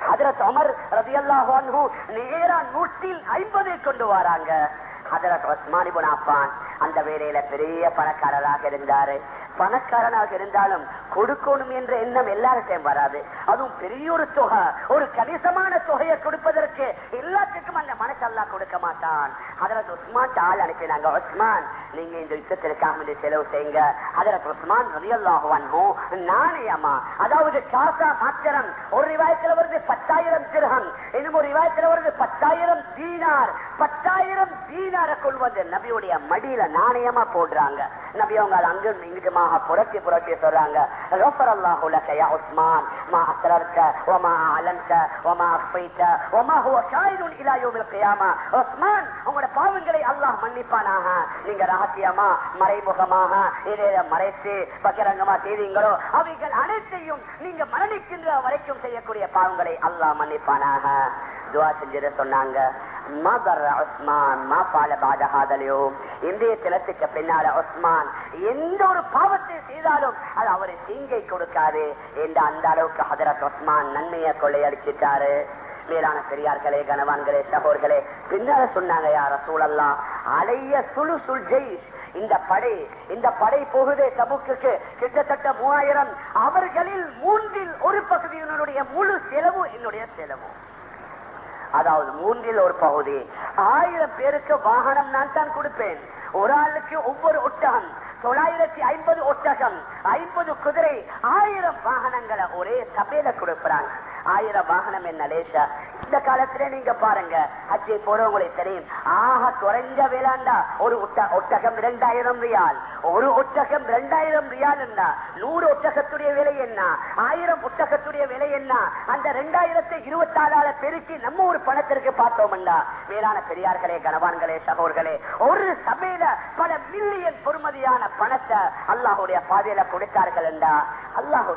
ஹதரத் அமர் ரதியல்லாஹு அல்லாஹு நேரா நூற்றில் ஐம்பதை கொண்டு வராங்க. ஹதரத் உஸ்மான் அந்த வேலையில பெரிய பணக்காரராக இருந்தாரு. பணக்காரனாக இருந்தாலும் கொடுக்கணும் என்ற எண்ணம் எல்லாருக்கையும் வராது. அதுவும் பெரிய ஒரு தொகை ஒரு கணிசமான தொகையை கொடுப்பதற்கு எல்லாத்துக்கும் அந்த மனசல்லா கொடுக்க மாட்டான். அதற்கு உஸ்மான் ஆள் அனுப்பினாங்க உஸ்மான் நீங்க இந்த யுத்தத்திற்காக வேண்டி செலவு செய்யுங்க. அதற்கு உஸ்மான் ரலியல்லாஹு அன்ஹு நாணயமா அதாவது காசா மாத்திரம் ஒரு ரிவாயத்துல வருது பத்தாயிரம் திருகம் இன்னும் ஒரு ரிவாயத்தில் வருது பத்தாயிரம் தீனார். பத்தாயிரம் தீனார கொள்வது நபியுடைய மடியில நாணயமா போடுறாங்க. நபி அவங்க அது அங்கும் இங்குமாக புரட்டி புரட்டி சொல்றாங்க. ரஃபர் அல்லாஹ் லக யா உஸ்மான் மா அஸ்ரர்க வமா அலன்க வமா அஃபைத வமா ஹுவ ஷாயிதுன் இலா யௌமில் உஸ்மான் உங்களோட பாவங்களை அல்லாஹ் மன்னிப்பானாக. நீங்க ரகசியமா மறைமுகமாக இதை மறைத்து பகிரங்கமா செய்தீங்களோ அவைகள் அனைத்தையும் நீங்க மரணிக்கின்ற வரைக்கும் செய்யக்கூடிய பாவங்களை அல்லாஹ் மன்னிப்பானாக. துவா செஞ்சிட சொன்னாங்க. மதர் உஸ்மான் மா பால பாத இந்திய திலத்துக்கு பின்னால உஸ்மான் எந்த ஒரு பாவத்தை செய்தாலும் அது அவரு தீங்கை கொடுக்காது என்ற அந்த அளவுக்கு ஹதரத் உஸ்மான் நன்மையை கொள்ளையடிச்சிட்டாரு. மேலான பெரியார்களே கனவான்களே சகோர்களே பின்னால சொன்னாங்க யார சூழல்லாம் அலைய சுழு சுல் ஜெயிஷ். இந்த படை இந்த படை போகுதே தபுக்கு கிட்டத்தட்ட மூவாயிரம் அவர்களில் மூன்றில் ஒரு பகுதியினருடைய முழு செலவு என்னுடைய செலவு. அதாவது மூன்றில் ஒரு பகுதி. ஆயிரம் பேருக்கு வாகனம் நான் தான் கொடுப்பேன். ஒரு ஆளுக்கு ஒவ்வொரு ஒட்டகம் தொள்ளாயிரத்தி ஐம்பது ஒட்டகம் ஐம்பது குதிரை ஆயிரம் வாகனங்களை ஒரே சபையில கொடுக்கிறாங்க ஆயிரம் வாகனம் என்ன லேசா? இந்த காலத்திலே நீங்க பாருங்க. அச்சை போறவங்களை தெரியும். ஆக குறைஞ்ச வேளாண்டா. ஒரு ஒட்டகம் இரண்டாயிரம் ரியால். ஒரு ஒட்டகம் இரண்டாயிரம் ரியால் என்ன? நூறு ஒட்டகத்துடைய விலை என்ன? ஆயிரம் ஒட்டகத்துடைய விலை என்ன? அந்த ரெண்டாயிரத்தை இருபத்தி ஆறால பெருக்கி நம்ம ஒரு பணத்திற்கு பார்த்தோம்டா மேலான பெரியார்களே கனவான்களே சகோர்களே ஒரு சபையில பல மில்லியன் பொறுமதியான பணத்தை அல்லாஹுடைய பாதையில கொடுத்தார்கள் என்றா அல்லாஹு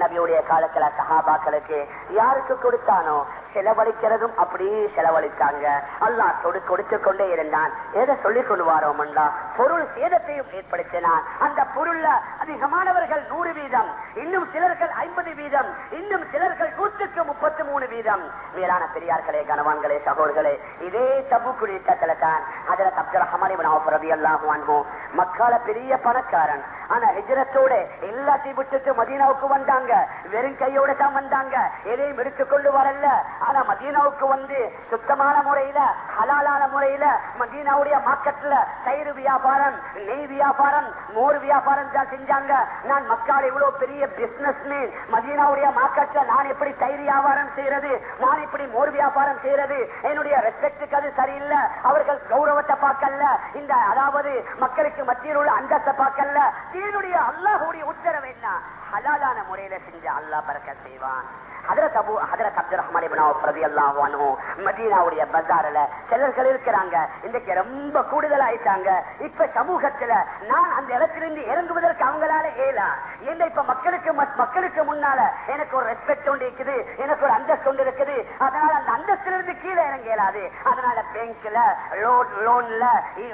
நபியுடைய காலத்துல சஹாபாக்களுக்கு யாருக்கு கொடுத்தானோ? செலவழிக்கிறதும் அப்படியே செலவழித்தாங்க அல்லா தொடு கொடுத்து கொண்டே இருந்தான். எதை சொல்லிக் கொண்டு வாரோம்டா பொருள் சேதத்தையும் ஏற்படுத்தினான். அந்த பொருள்ல அதிகமானவர்கள் நூறு வீதம் இன்னும் சிலர்கள் ஐம்பது வீதம் இன்னும் சிலர்கள் நூற்றுக்கு முப்பத்தி மூணு வீதம். மேலான பெரியார்களே கனவான்களே சகோதர்களே இதே தபு குறித்தத்துல தான் அதுல அப்துல் ரஹமான் ரவி அல்லாஹுவான்ஹோ மக்கால பெரிய பணக்காரன். ஆனா ஹிஜரத்தோட எல்லாத்தையும் விட்டுட்டு மதீனாவுக்கு வந்தாங்க. வெறும் கையோட தான் வந்தாங்க. எதையும் எடுத்துக்கொண்டு வரல. அல்ல ஆனா மதீனாவுக்கு வந்து சுத்தமான முறையில ஹலாலான முறையில மதீனாவுடைய மார்க்கெட்ல தயிர் வியாபாரம் நெய் வியாபாரம் மோர் வியாபாரம் தான் செஞ்சாங்க. நான் மக்கள் இவ்வளவு பெரிய பிசினஸ் மேன் மதீனாவுடைய மார்க்கெட்ல நான் எப்படி தயிர் வியாபாரம் செய்யறது நான் இப்படி மோர் வியாபாரம் செய்யறது என்னுடைய ரெஸ்பெக்டுக்கு அது சரியில்லை. அவர்கள் கௌரவத்தை பார்க்கல. இந்த அதாவது மக்களுக்கு மத்தியில் உள்ள அந்தஸ்தை பார்க்கல. தீனுடைய அல்லாஹுடைய உத்தரவு என்ன? ஹலாலான முறையில செஞ்ச அல்லாஹ் பறக்க செய்வான். ஹதரத் அபு ஹதரத் அப்துல் ரஹ்மான் பிரதி அவுஃப் மதீனாவுடைய பஜாரில் சிலர்கள் இருக்கிறாங்க. இன்றைக்கு ரொம்ப கூடுதல் ஆயிட்டாங்க இப்ப சமூகத்துல நான் அந்த இடத்திலிருந்து இறங்குவதற்கு அவங்களால ஏலா இந்த இப்ப மக்களுக்கு மக்களுக்கு முன்னால எனக்கு ஒரு ரெஸ்பெக்ட் ஒன்று இருக்குது எனக்கு ஒரு அந்தஸ்து ஒன்று இருக்குது. அதனால அந்த அந்தஸ்திலிருந்து கீழே இறங்க இயலாது. அதனால பேங்க்ல லோன் லோன்ல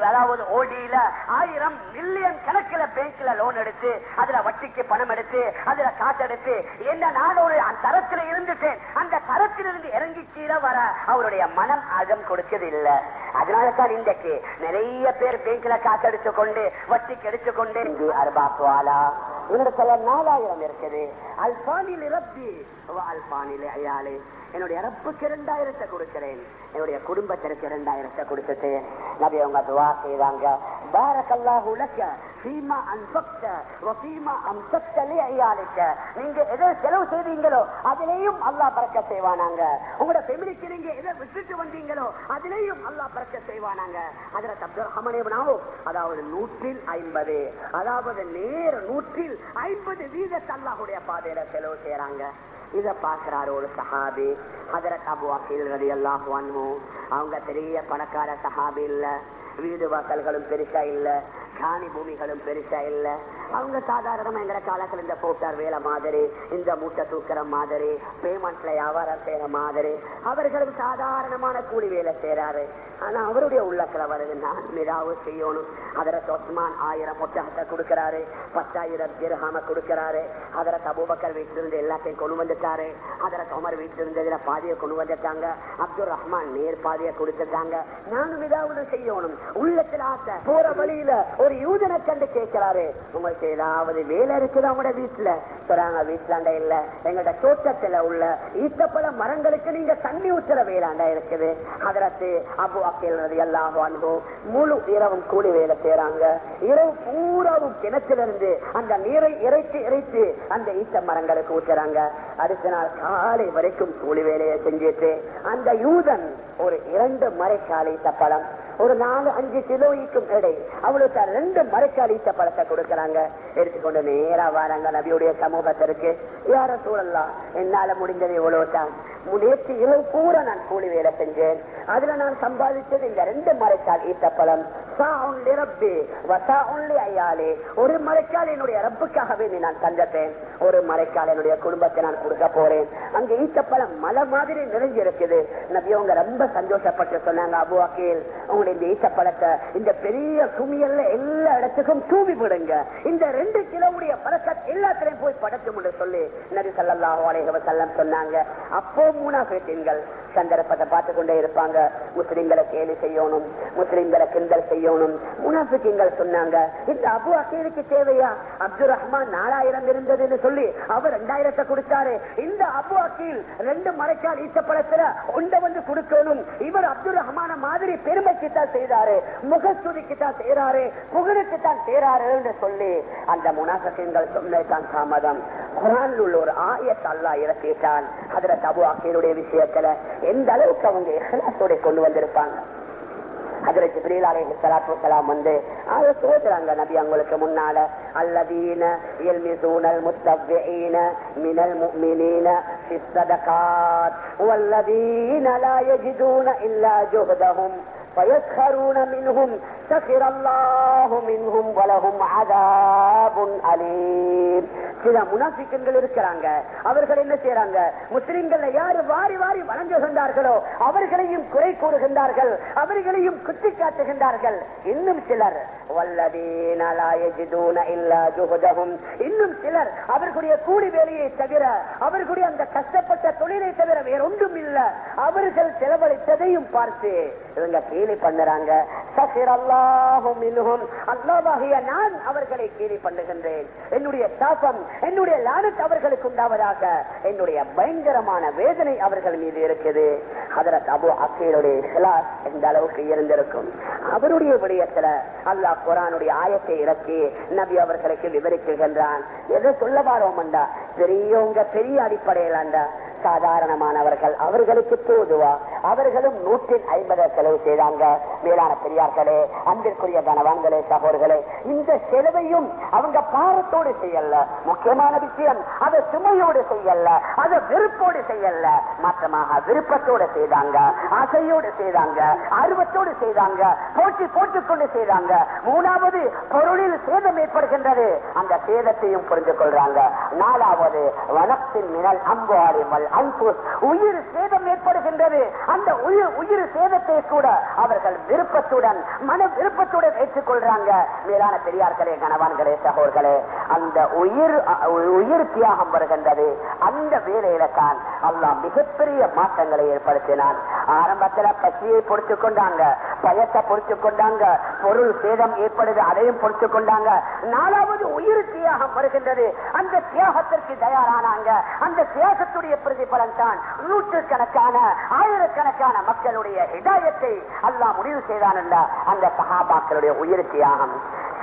அதாவது ஓடியில ஆயிரம் மில்லியன் கணக்கில் பேங்க்ல லோன் எடுத்து அதுல வட்டிக்கு பணம் எடுத்து அதுல காசு எடுத்து என்ன நான் ஒரு தரத்தில் இருந்துட்டேன் அந்த கரத்திலிருந்து இறங்கி கீழே வர அவருடைய மனம் அகம் கொடுத்தது இல்ல. அதனால தான் இன்றைக்கு நிறைய பேர் பேங்க்ல காசு அடிச்சு கொண்டு வட்டி எடுத்து கொண்டு இங்கு அர்பாக்குவாலா சில நாலாயிரம் இருக்குது. அல்பானில் ரப்பி அல்பானிலே ஐயாலே என்னுடைய இறப்புக்கு இரண்டாயிரத்தை கொடுக்கிறேன். என்னுடைய குடும்பத்திற்கு இரண்டாயிரத்தை கொடுத்துட்டு நபி அவங்க துவா செய்தாங்க பாரக்கல்லாஹு லக்க ஃபீமா அன்பக்த வஃபீமா அம்சக்த லிஅயாலிக்க நீங்க எதை செலவு செய்தீங்களோ அதிலேயும் அல்லாஹ் பறக்க செய்வானாங்க. உங்களோட ஃபேமிலிக்கு நீங்க எதை விட்டுட்டு வந்தீங்களோ அதிலேயும் அல்லாஹ் பறக்க செய்வானாங்க. அதுல அப்துல் ரஹ்மான் அதாவது நூற்றில் ஐம்பது. அதாவது நேர் நூற்றில் ஐம்பது வீதத்தை அல்லாஹுடைய பாதையில செலவு செய்யறாங்க இத பாக்குறாரு ஒரு சஹாபி ஹதரத் அபு அகில் ரதி அல்லாஹ் அவங்க பெரிய பணக்கார சஹாபி இல்ல வீடு வாசல்களும் பெருசா இல்ல காணி பூமிகளும் பெருசா இல்ல. அவங்க சாதாரணமா எங்கிற காலத்துல இந்த போட்டார் வேலை மாதிரி இந்த மூட்டை தூக்குற மாதிரி பேமெண்ட்ல வியாபாரம் செய்யற மாதிரி. அவர்களும் சாதாரணமான கூலி வேலை செய்யறாரு ஆனா அவருடைய உள்ளத்துல வருது நான் மிதாவு செய்யணும். அதர சொஸ்மான் ஆயிரம் ஒட்டகத்தை கொடுக்கிறாரு பத்தாயிரம் திருகாம கொடுக்கிறாரு. அதர தபூபக்கர் வீட்டிலிருந்து எல்லாத்தையும் கொண்டு வந்துட்டாரு. அதர தோமர் வீட்டிலிருந்து இதுல பாதியை கொண்டு வந்துட்டாங்க. அப்துல் ரஹ்மான் நேர் பாதியை கொடுத்துட்டாங்க. நானும் ஏதாவது செய்யணும். உள்ளத்தில் ஆசை போற வழியில ஒரு யூதனை கண்டு கேட்கிறாரு. உங்களுக்கு ஏதாவது வேலை இருக்குது அவங்களோட வீட்டுல. சொல்றாங்க வீட்டுலாண்டா இல்ல. எங்களோட தோட்டத்துல உள்ள ஈத்தப்பழ மரங்களுக்கு நீங்க தண்ணி ஊற்றுற வேலாண்டா இருக்குது. அதற்கு அபு அக்கேல் எல்லாம் வாங்கும் முழு இரவும் கூலி வேலை செய்யறாங்க இரவு பூராவும் கிணத்திலிருந்து அந்த நீரை இறைத்து இறைத்து அந்த ஈத்த மரங்களுக்கு ஊற்றுறாங்க அடுத்த நாள் காலை வரைக்கும் கூலி வேலையை செஞ்சுட்டு அந்த யூதன் ஒரு இரண்டு மறைக்காலை ஈத்த பழம் ஒரு நாலு அஞ்சு கிலோய்க்கும் எடை. அவளுக்கு ரெண்டு மறைக்கால் ஈத்த பழத்தை கொடுக்கறாங்க. எடுத்துக்கொண்டு நேரா வராங்க நபியுடைய சமூகத்திற்கு. யார சூழல்லாம் என்னால முடிஞ்சது இவ்வளவுதான் நேற்று இரவு பூரா நான் கூலி வேலை செஞ்சேன். அதுல நான் சம்பாதிச்சது இந்த ரெண்டு மறைக்கால் ஈத்தப்பழம் ஒரு மறைக்கால் என்னுடைய ரப்புக்காகவே நான் தந்தப்பேன். ஒரு மறைக்கால் என்னுடைய குடும்பத்தை நான் கொடுக்க போறேன். அங்க ஈத்தப்பழம் மலை மாதிரி நிறைஞ்சிருக்குது. நபி அவங்க ரொம்ப சந்தோஷப்பட்டு சொன்னாங்க அபு அக்கீல் உங்களுடைய இந்த இந்த பெரிய சுமியல்ல எல்லா இடத்துக்கும் தூவி விடுங்க. இந்த ரெண்டு கிலோவுடைய பழக்கத் எல்லாத்திலையும் போய் படட்டும் என்று சொல்லி நபி சல்லாஹூ அலைஹி செல்லம் சொன்னாங்க. அப்போ மூணாஃபிகள் சந்தர்ப்பத்தை பார்த்து கொண்டே இருப்பாங்க. முஸ்லிம்களை கேலி செய்யணும் முஸ்லிம்களை கிண்டல் செய்யணும். முனாஃபிக்கீங்கள் சொன்னாங்க இந்த அபு அசீருக்கு தேவையா? அப்துல் ரஹ்மான் நாலாயிரம் இருந்ததுன்னு சொல்லி அவர் ரெண்டாயிரத்தை கொடுத்தாரு. இந்த அபு அசீல் ரெண்டு மறைக்கால் ஈச்சப்பழத்துல உண்ட வந்து கொடுக்கணும். இவர் அப்துல் ரஹ்மான மாதிரி பெருமைக்கு தான் செய்தாரு முகஸ்துதிக்கு தான் செய்யறாரு புகழுக்கு தான் செய்யறாரு சொல்லி அந்த முனாஃபிக்கீங்கள் சொன்னதான் தாமதம். குரான் உள்ள ஒரு ஆயத் அல்லா இறக்கிட்டான். அதுல தபு அக்கீலுடைய விஷயத்துல எந்த அளவுக்கு அவங்க இஹ்லாசோட கொண்டு வந்திருப்பாங்க? அதுல ஜிப்ரீல் அலைஹி ஸலாத்து வஸலாம் வந்து அத சோதறாங்க நபி அவங்களுக்கு முன்னால. அல்லதீன யல்மிசூனல் முத்தவ்விஈன மினல் முஃமினீன ஃபிஸ் ஸதகாத் வல்லதீன லா யஜிதூன இல்லா ஜுஹதஹும். فيسخرون منهم سخر الله منهم ولهم عذاب أليم. சில முனாஃபிக்கன்கள் இருக்கிறாங்க. அவர்கள் என்ன செய்யறாங்க முஸ்லிம்கள் யாரு வாரி வாரி வணங்குகின்றார்களோ அவர்களையும் குறை கூறுகின்றார்கள் அவர்களையும் குத்தி காட்டுகின்றார்கள் இன்னும் சிலர் இன்னும் சிலர் அவர்களுடைய கூலி வேலையை தவிர அவர்களுடைய அந்த கஷ்டப்பட்ட தொழிலை தவிர வேற ஒன்றும் இல்ல. அவர்கள் செலவழித்ததையும் பார்த்து இவங்க கேலி பண்ணுறாங்க. அல்லாவாகிய நான் அவர்களை கேலி பண்ணுகின்றேன். என்னுடைய தாபம் என்னுடைய லானத் அவர்களுக்கு உண்டாவதாக என்னுடைய பயங்கரமான வேதனை அவர்கள் மீது இருக்குது. அதற்கு அபு அக்கீருடைய ஹிலாஸ் எந்த அளவுக்கு இருந்திருக்கும்? அவருடைய விடயத்துல அல்லாஹ் குரானுடைய ஆயத்தை இறக்கி நபி அவர்களுக்கு விவரிக்குகின்றான் எதை சொல்ல பாரோம்டா பெரியவங்க பெரிய அடிப்படையில் சாதாரணமானவர்கள். அவர்களுக்கு தோதுவா அவர்களும் நூற்றின் ஐம்பது செலவு செய்தாங்க. மேலான பெரியார்களே அன்பிற்குரிய கனவான்களே சகோதர்களே இந்த செலவையும் அவங்க பாரத்தோடு செய்யல. முக்கியமான விஷயம் அதை சுமையோடு செய்யல. அதை விருப்போடு செய்யல. மாற்றமாக விருப்பத்தோடு செய்தாங்க. ஆசையோடு செய்தாங்க. ஆர்வத்தோடு செய்தாங்க. போட்டி போட்டுக்கொண்டு செய்தாங்க. மூணாவது பொருளில் சேதம் ஏற்படுகின்றது. அந்த சேதத்தையும் புரிந்து கொள்றாங்க. நாலாவது வனத்தின் மினல் அம்பு அறிமல் உயிர் சேதம் ஏற்படுகின்றது. அந்த உயிர் உயிர் சேதத்தை கூட அவர்கள் விருப்பத்துடன் மன விருப்பத்துடன் ஏற்றுக்கொள்றாங்க. மேலான பெரியார்களே கணவான்களே சகோர்களே அந்த உயிர் உயிர் தியாகம் வருகின்றது. அந்த வேலையில தான் அல்லாஹ் மிகப்பெரிய மாற்றங்களை ஏற்படுத்தினான். ஆரம்பத்துல பசியை பொறுத்து கொண்டாங்க பயத்தை பொறுத்து கொண்டாங்க பொருள் சேதம் ஏற்படுது அதையும் பொறுத்து கொண்டாங்க. நாலாவது உயிர் தியாகம் வருகின்றது. அந்த தியாகத்திற்கு தயாரானாங்க. அந்த தியாகத்துடைய பிரதிபலன் தான் நூற்றுக்கணக்கான ஆயிரக்கணக்கான மக்களுடைய இதாயத்தை அல்லாஹ் முடிவு செய்தான் அந்த சகாபாக்களுடைய உயிர் தியாகம்.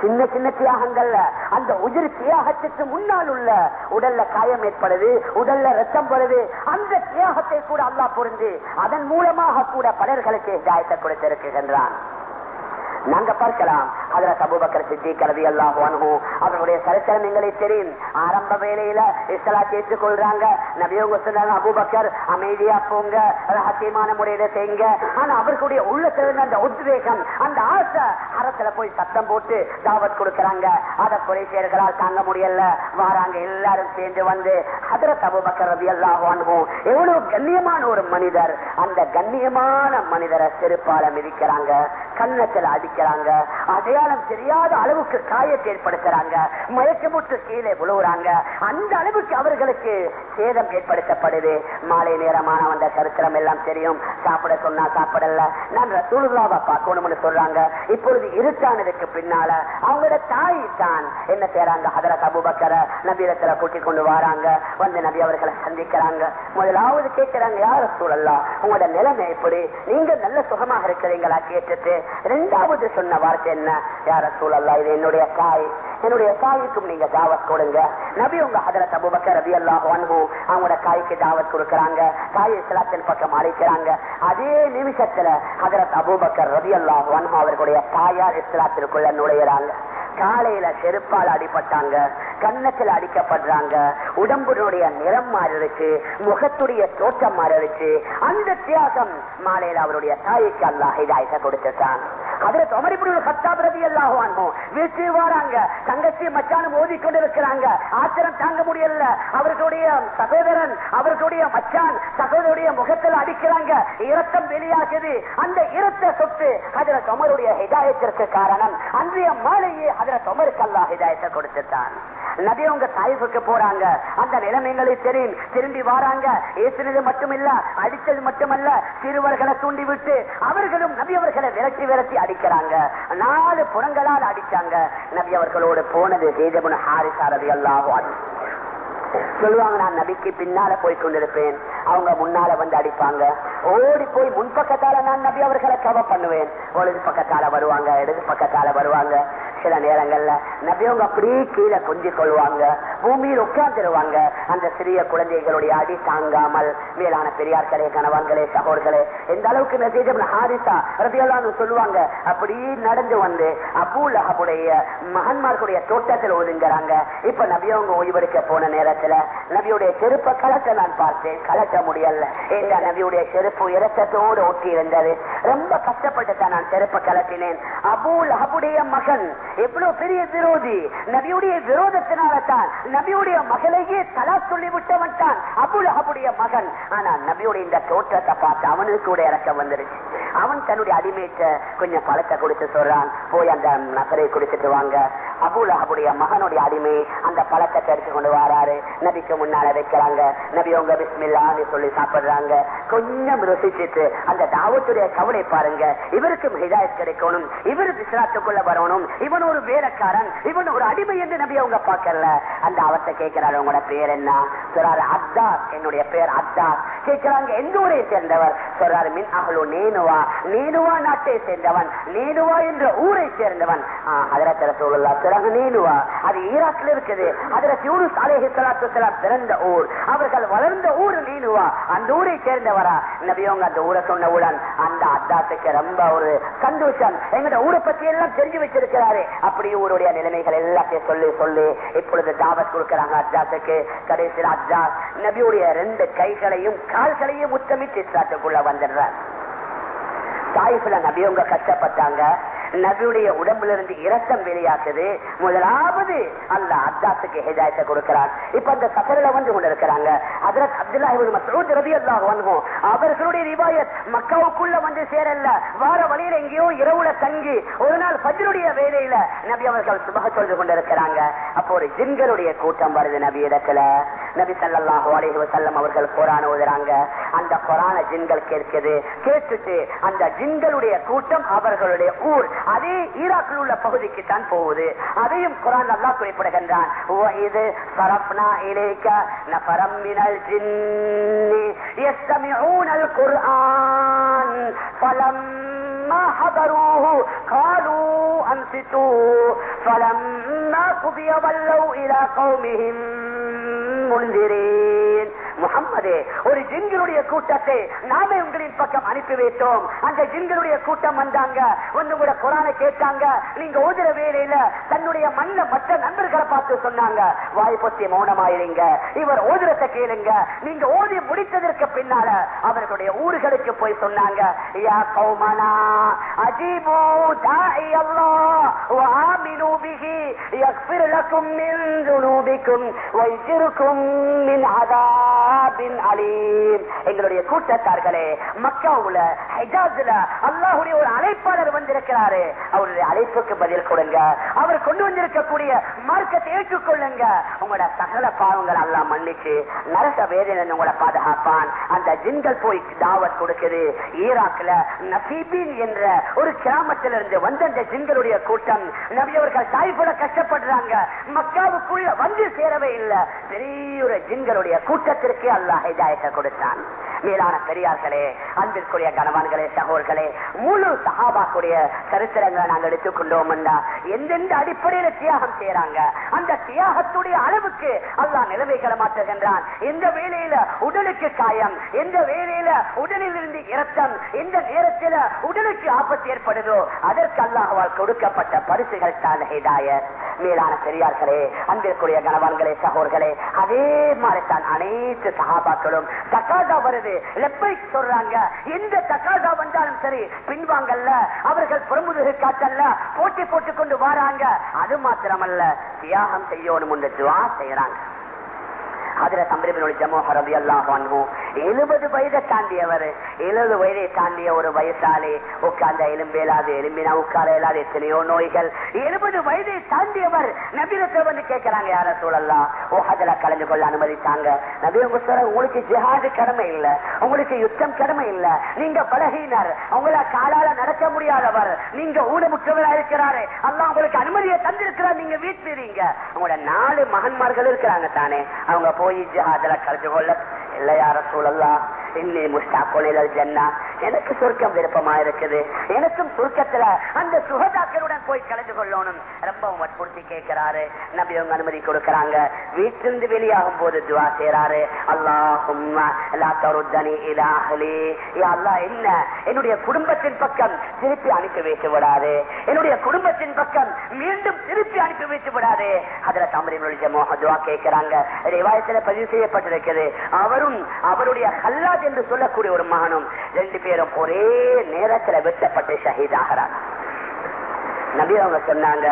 சின்ன சின்ன தியாகங்கள்ல அந்த உயிர் தியாகத்துக்கு முன்னால் உள்ள உடல்ல காயம் ஏற்படுது உடல்ல ரத்தம் படுது அந்த தியாகத்தை கூட அல்லாஹ் புரிந்து அதன் மூலமாக கூட பலர்களுக்கு இதாயத்தை கொடுத்திருக்கின்றான். நாங்க பார்க்கலாம் அதுல சபூபக்கர் சித்தி கருதி எல்லாம் அவருடைய சரித்திரம் எங்களுக்கு தெரியும். ஆரம்ப வேலையில இஸ்லா கேட்டுக் கொள்றாங்க நபியவங்க சொன்னாங்க அபூபக்கர் அமைதியா போங்க ரகசியமான முறையில செய்யுங்க. ஆனா அவர்களுடைய உள்ளத்துல இருந்த அந்த உத்வேகம் அந்த ஆசை அரசுல போய் சத்தம் போட்டு தாவத் கொடுக்கறாங்க. அதை குறைசியர்களால் தாங்க முடியல. வாராங்க எல்லாரும் சேர்ந்து வந்து அதுல சபூபக்கர் ரவி எல்லாம் எவ்வளவு கண்ணியமான ஒரு மனிதர். அந்த கண்ணியமான மனிதரை செருப்பால மிதிக்கிறாங்க கன்னத்தில் அடிக்கிறாங்க. அதே அடையாளம் தெரியாத அளவுக்கு காயத்தை ஏற்படுத்துறாங்க. மயக்கமுற்று கீழே விழுவுறாங்க. அந்த அளவுக்கு அவர்களுக்கு சேதம் ஏற்படுத்தப்படுது. மாலை நேரமான வந்த சரித்திரம் எல்லாம் தெரியும். சாப்பிட சொன்னா சாப்பிடல. நான் ரசூலுல்லாவை பார்க்கணும்னு சொல்றாங்க. இப்பொழுது இருட்டானதுக்கு பின்னால அவங்களோட தாய் தான் என்ன செய்யறாங்க அதர சபுபக்கர நபீரத்துல கூட்டிக் கொண்டு வராங்க. வந்து நபி அவர்களை சந்திக்கிறாங்க. முதலாவது கேட்கிறாங்க யார சூழல்லா உங்களோட நிலைமை எப்படி? நீங்க நல்ல சுகமாக இருக்கிறீங்களா? கேட்டுட்டு ரெண்டாவது சொன்ன வார்த்தை என்ன? யார சூழல்லா இது என்னுடைய தாய். என்னுடைய தாய்க்கும் நீங்க தாவத் கொடுங்க. நபி உங்க ஹதரத் அபுபக்கர் ரபி அல்லாஹ் அவங்களோட தாய்க்கு தாவத் கொடுக்கறாங்க. தாய் இஸ்லாத்தின் பக்கம் அழைக்கிறாங்க. அதே நிமிஷத்துல ஹதரத் அபூபக்கர் ரபி அல்லாஹ் அவர்களுடைய தாயார் இஸ்லாத்திற்குள்ள நுழையிறாங்க. காலையில செருப்பால் அடிபட்டாங்க கன்னத்தில் அடிக்கப்படுறாங்க உடம்புடைய நிறம் மாறிடுச்சு முகத்துடைய தோற்றம் மாறிடுச்சு. அந்த தியாகம் மாலையில அவருடைய தாய்க்கு அல்லாஹ் இதாயத்தை கொடுத்துட்டான் அதுல தொமரிபுரி சத்தாபிரதி ரவி எல்லாம் வாங்கும் வீட்டு வராங்க. தங்கச்சி மச்சானும் ஓதி ஆத்திரம் தாங்க முடியல. அவர்களுடைய சகோதரன் அவர்களுடைய மச்சான் சகோதரருடைய முகத்தில் அடிக்கிறாங்க. இரத்தம் வெளியாகுது. அந்த இரத்த சொத்து அதுல தொமருடைய ஹிதாயத்திற்கு காரணம். அன்றைய மாலையே அதுல தொமருக்கு அல்லா ஹிதாயத்தை கொடுத்துட்டான். நபி உங்க தாய்ஃபுக்கு போறாங்க. அந்த நிலைமைகளை தெரியும் திரும்பி வராங்க. ஏசினது மட்டுமில்ல அடித்தது மட்டுமல்ல சிறுவர்களை தூண்டி விட்டு அவர்களும் நபி அவர்களை விரட்டி விரட்டி அடிக்கிறாங்க. நாலு புறங்களால் அடிச்சாங்க. நபி அவர்களோடு போனது ஜெய்தபுன் ஹாரிசாரதி அல்லாஹ் சொல்லுவாங்க நான் நபிக்கு பின்னால போய் கொண்டிருப்பேன். அவங்க முன்னால வந்து அடிப்பாங்க. ஓடி போய் முன்பக்கத்தால நான் நபி அவர்களை கவ பண்ணுவேன். ஒழுது பக்கத்தால வருவாங்க இடது பக்கத்தால வருவாங்க. சில நேரங்கள்ல நபியவங்க அப்படியே கீழே கொஞ்சிக் கொள்வாங்க. பூமியில் உட்கார்ந்துருவாங்க அந்த சிறிய குழந்தைகளுடைய அடி தாங்காமல் மேலான பெரியார்களே கணவான்களே சகோதர்களே எந்த அளவுக்கு மெசேஜ் ஹாரிசா சொல்லுவாங்க? அப்படி நடந்து வந்து அபூல் அஹபுடைய மகன்மார்களுடைய தோட்டத்தில் ஒதுங்குறாங்க. இப்ப நபியவங்க ஓய்வெடுக்க போன நேரத்துல நபியுடைய செருப்பை கலக்க நான் பார்த்தேன். கலக்க முடியல. ஏங்க நபியுடைய செருப்பு இரத்தத்தோடு ஒட்டி இருந்தது ரொம்ப கஷ்டப்பட்டு தான் நான் செருப்பை கலட்டினேன் அபூல் அஹபுடைய மகன் எவ்வளவு பெரிய விரோதி? நபியுடைய விரோதத்தினால்தான் நபியுடைய மகளையே தலா சொல்லி விட்டவன் தான் அபுல் அபுடைய மகன். ஆனா நபியுடைய இந்த தோற்றத்தை பார்த்து அவனுக்கு கூட இறக்கம் வந்துருச்சு. அவன் தன்னுடைய அடிமைத்த கொஞ்சம் பழத்தை கொடுத்து சொல்றான் போய் அந்த நகரை குடிச்சிட்டு வாங்க. அபுல் அபுடைய மகனுடைய அடிமை அந்த பழத்தை எடுத்து கொண்டு வராரு. நபிக்கு முன்னால வைக்கிறாங்க. நபி உங்க பிஸ்மில்லான்னு சொல்லி சாப்பிடுறாங்க. கொஞ்சம் ருசிச்சிட்டு அந்த தாவத்துடைய கவலை பாருங்க. இவருக்கும் ஹிதாயத் கிடைக்கணும். இவரு இஸ்லாத்துக்குள்ள வரணும். இவன் ஒரு வேலைக்காரன் இவன் ஒரு அடிமை என்று நபி அவங்க பார்க்கல. அந்த அவத்தை கேட்கிறாரு உங்களோட பேர் என்ன? சொல்றாரு அத்தா என்னுடைய பேர் அத்தா கேட்கிறாங்க எந்த ஊரை சேர்ந்தவர்? சொல்றாரு மின் அகலு நேனுவா. நேனுவா நாட்டை சேர்ந்தவன். நேனுவா என்ற ஊரை சேர்ந்தவன். அதிரத்திர சூழலா சொல்றாங்க நேனுவா. அது ஈராக்கில் இருக்குது. அதுல யூனுஸ் அலேஹி சலாத்து பிறந்த ஊர். அவர்கள் வளர்ந்த ஊர் நேனுவா. அந்த ஊரை சேர்ந்தவரா? நபியவங்க அந்த ஊரை சொன்னவுடன் அந்த அத்தாத்துக்கு ரொம்ப ஒரு சந்தோஷம். எங்கட ஊரை பத்தி எல்லாம் தெரிஞ்சு வச்சிருக்கிறாரு. அப்படி ஊருடைய நிலைமைகள் எல்லாத்தையும் சொல்லி சொல்லி இப்பொழுது தாவத் கொடுக்கிறாங்க அஜாத்துக்கு கடைசியில் அஜா நபியுடைய ரெண்டு கைகளையும் கால்களையும் முத்தமிட்டு இஸ்லாத்துக்குள்ள வந்துடுறார். தாய்ஃபுல நபியவங்க கஷ்டப்பட்டாங்க. நபியுடைய உடம்புல இருந்து இரத்தம் வெளியாக்குது. முதலாவது அல்ல அத்தாத்துக்கு ஹிதாயத்தை கொடுக்கிறார் இப்ப அந்த சஃபரில வந்து கொண்டிருக்கிறாங்க. ஹஜரத் அப்துல்லா மசூத் ரவி அல்லாஹ் வணங்கும் அவர்களுடைய ரிவாயத் மக்காவுக்குள்ள வந்து சேரல வார வழியில எங்கேயோ இரவுல தங்கி ஒரு நாள் பஜருடைய வேலையில நபி அவர்கள் சுபக சொல்லிக் கொண்டிருக்கிறாங்க. அப்போ ஒரு ஜின்களுடைய கூட்டம் வருது நபி இடத்துல. நபி ஸல்லல்லாஹு அலைஹி வசல்லம் அவர்கள் குர்ஆன் ஓதுறாங்க. அந்த குர்ஆன ஜின்கள் கேட்குது. கேட்டுட்டு அந்த ஜின்களுடைய கூட்டம் அவர்களுடைய ஊர் அதே ஈராக்கில் உள்ள பகுதிக்கு தான் போகுது அதையும் குரான் அல்லாஹ் குறிப்பிடுகின்றான் இது சரப்னா இலேக்க நஃபரம் மினல் ஜின்னி يستمعون القرآن فلما حضروه قالوا أنصتوا فلما قضي ولوا إلى قومهم منذرين முகம்மதே ஒரு ஜின்களுடைய கூட்டத்தை நாமே உங்களின் பக்கம் அனுப்பி வைத்தோம் அந்த ஜின்களுடைய கூட்டம் வந்தாங்க வந்து கூட குரானை கேட்டாங்க நீங்க ஓதுற வேலையில தன்னுடைய மண்ண மற்ற நண்பர்களை பார்த்து சொன்னாங்க வாய் பொத்தி மௌனமாயிருங்க இவர் ஓதுறத கேளுங்க நீங்க ஓதி முடித்ததற்கு பின்னால அவர்களுடைய ஊர்களுக்கு போய் சொன்னாங்க யா கௌமனா அஜீபு தாஇ அல்லாஹ் وآمنوا به يغفر لكم من ذنوبكم ويجركم من عذاب அலீம். எங்களுடைய கூட்டத்தார்களே மக்காவுல ஹைஜாஸ்ல அல்லாஹுடைய ஒரு அழைப்பாளர் வந்திருக்கிறாரு. அவருடைய அழைப்புக்கு பதில் கொடுங்க. அவர் கொண்டு வந்திருக்கக்கூடிய மார்க்கத்தை ஏற்றுக்கொள்ளுங்க. உங்களோட சகல பாவங்கள் எல்லாம் மன்னிச்சு நரக வேதனை உங்களை பாதுகாப்பான். அந்த ஜின்கள் போய் தாவத் கொடுக்குது. ஈராக்ல நசீபின் என்ற ஒரு கிராமத்திலிருந்து வந்த அந்த ஜின்களுடைய கூட்டம் நபி அவர்கள் தாய்ப்புல கஷ்டப்படுறாங்க. மக்காவுக்குள்ள வந்து சேரவே இல்லை. பெரிய ஒரு ஜின்களுடைய கூட்டத்திற்கு அல்லாஹ் ஹிதாயத்தை கொடுத்தான் மேலான பெரியார்களே அன்பிற்குரிய கணவான்களே சகோர்களே முழு சகாபாக்குடைய சரித்திரங்களை நாங்கள் எடுத்துக்கொண்டோம் எந்தெந்த அடிப்படையில தியாகம் செய்யறாங்க அந்த தியாகத்துடைய அளவுக்கு அல்லா நிலைமைகளை மாற்றுகின்றான். எந்த வேலையில உடலுக்கு காயம் எந்த வேலையில உடலில் இருந்து இரத்தம் எந்த நேரத்தில் உடலுக்கு ஆபத்து ஏற்படுதோ அதற்கு அல்லாஹால் கொடுக்கப்பட்ட பரிசுகள் தான் ஹிதாயத். மேலான பெரியார்களே அன்பிற்குரிய கணவான்களே சகோர்களே அதே மாதிரி தான் அனைத்து சகாபாக்களும் தக்காதா வருது லெப்பை சொல்றாங்க. எந்த தக்காதா வந்தாலும் சரி பின்வாங்கல்ல அவர்கள் புறமுதுகு காட்டல்ல போட்டி போட்டுக் கொண்டு வராங்க. அது மாத்திரமல்ல தியாகம் செய்யணும் என்று துவா செய்யறாங்க அதுல தம்பிபினுடைய ஜமோஹர் ரவி அல்லாஹ் எழுபது வயதை தாண்டியவர். எழுபது வயதை தாண்டிய ஒரு வயசாலே உட்கார்ந்த எலும்பேலாது எலும்பினா உட்கார இயலாது எத்தனையோ நோய்கள். எழுபது வயதை தாண்டியவர் நபிரத்தை கேட்கிறாங்க யார சூழல்லாம் ஓ அதுல கலந்து கொள்ள அனுமதித்தாங்க நபி உங்க சொல்ற உங்களுக்கு ஜிஹாது கடமை இல்ல. உங்களுக்கு யுத்தம் கடமை இல்ல. நீங்க பலகீனர். உங்களை காலால நடக்க முடியாதவர். நீங்க ஊனமுற்றவராக இருக்கிறாரு. அல்ல உங்களுக்கு அனுமதியை தந்திருக்கிறார். நீங்க வீட்டுறீங்க உங்களோட நாலு மகன்மார்கள் இருக்கிறாங்க தானே. அவங்க போய் ஜிஹாதுல கலந்து கொள்ள. இல்ல யார சூழல்லாம் இன்னி முஸ்தாக்கோனில் ஜன்னா. எனக்கு சுருக்கம் விருப்பமா இருக்குது. எனக்கும் சுருக்கத்துல அந்த சுகதாக்களுடன் போய் கலந்து கொள்ளணும். ரொம்ப வற்புறுத்தி கேட்கிறாரு. நபி அவங்க அனுமதி கொடுக்கறாங்க. வீட்டிலிருந்து வெளியாகும் போது துவா செய்யறாரு அல்லாஹும் என்ன? என்னுடைய குடும்பத்தின் பக்கம் திருப்பி அனுப்பி வைத்து விடாது. என்னுடைய குடும்பத்தின் பக்கம் மீண்டும் திருப்பி அனுப்பி வைத்து விடாது. அதுல தமிழ் மோக துவா கேட்கிறாங்க. வரலாற்றில் பதிவு செய்யப்பட்டிருக்கிறது. அவரும் அவருடைய ஹல்லாத் என்று சொல்லக்கூடிய ஒரு மகனும் ரெண்டு பேரும் ஒரே நேரத்தில் வெட்டப்பட்டு ஷஹீதாகிறார் நபி அவங்க சொன்னாங்க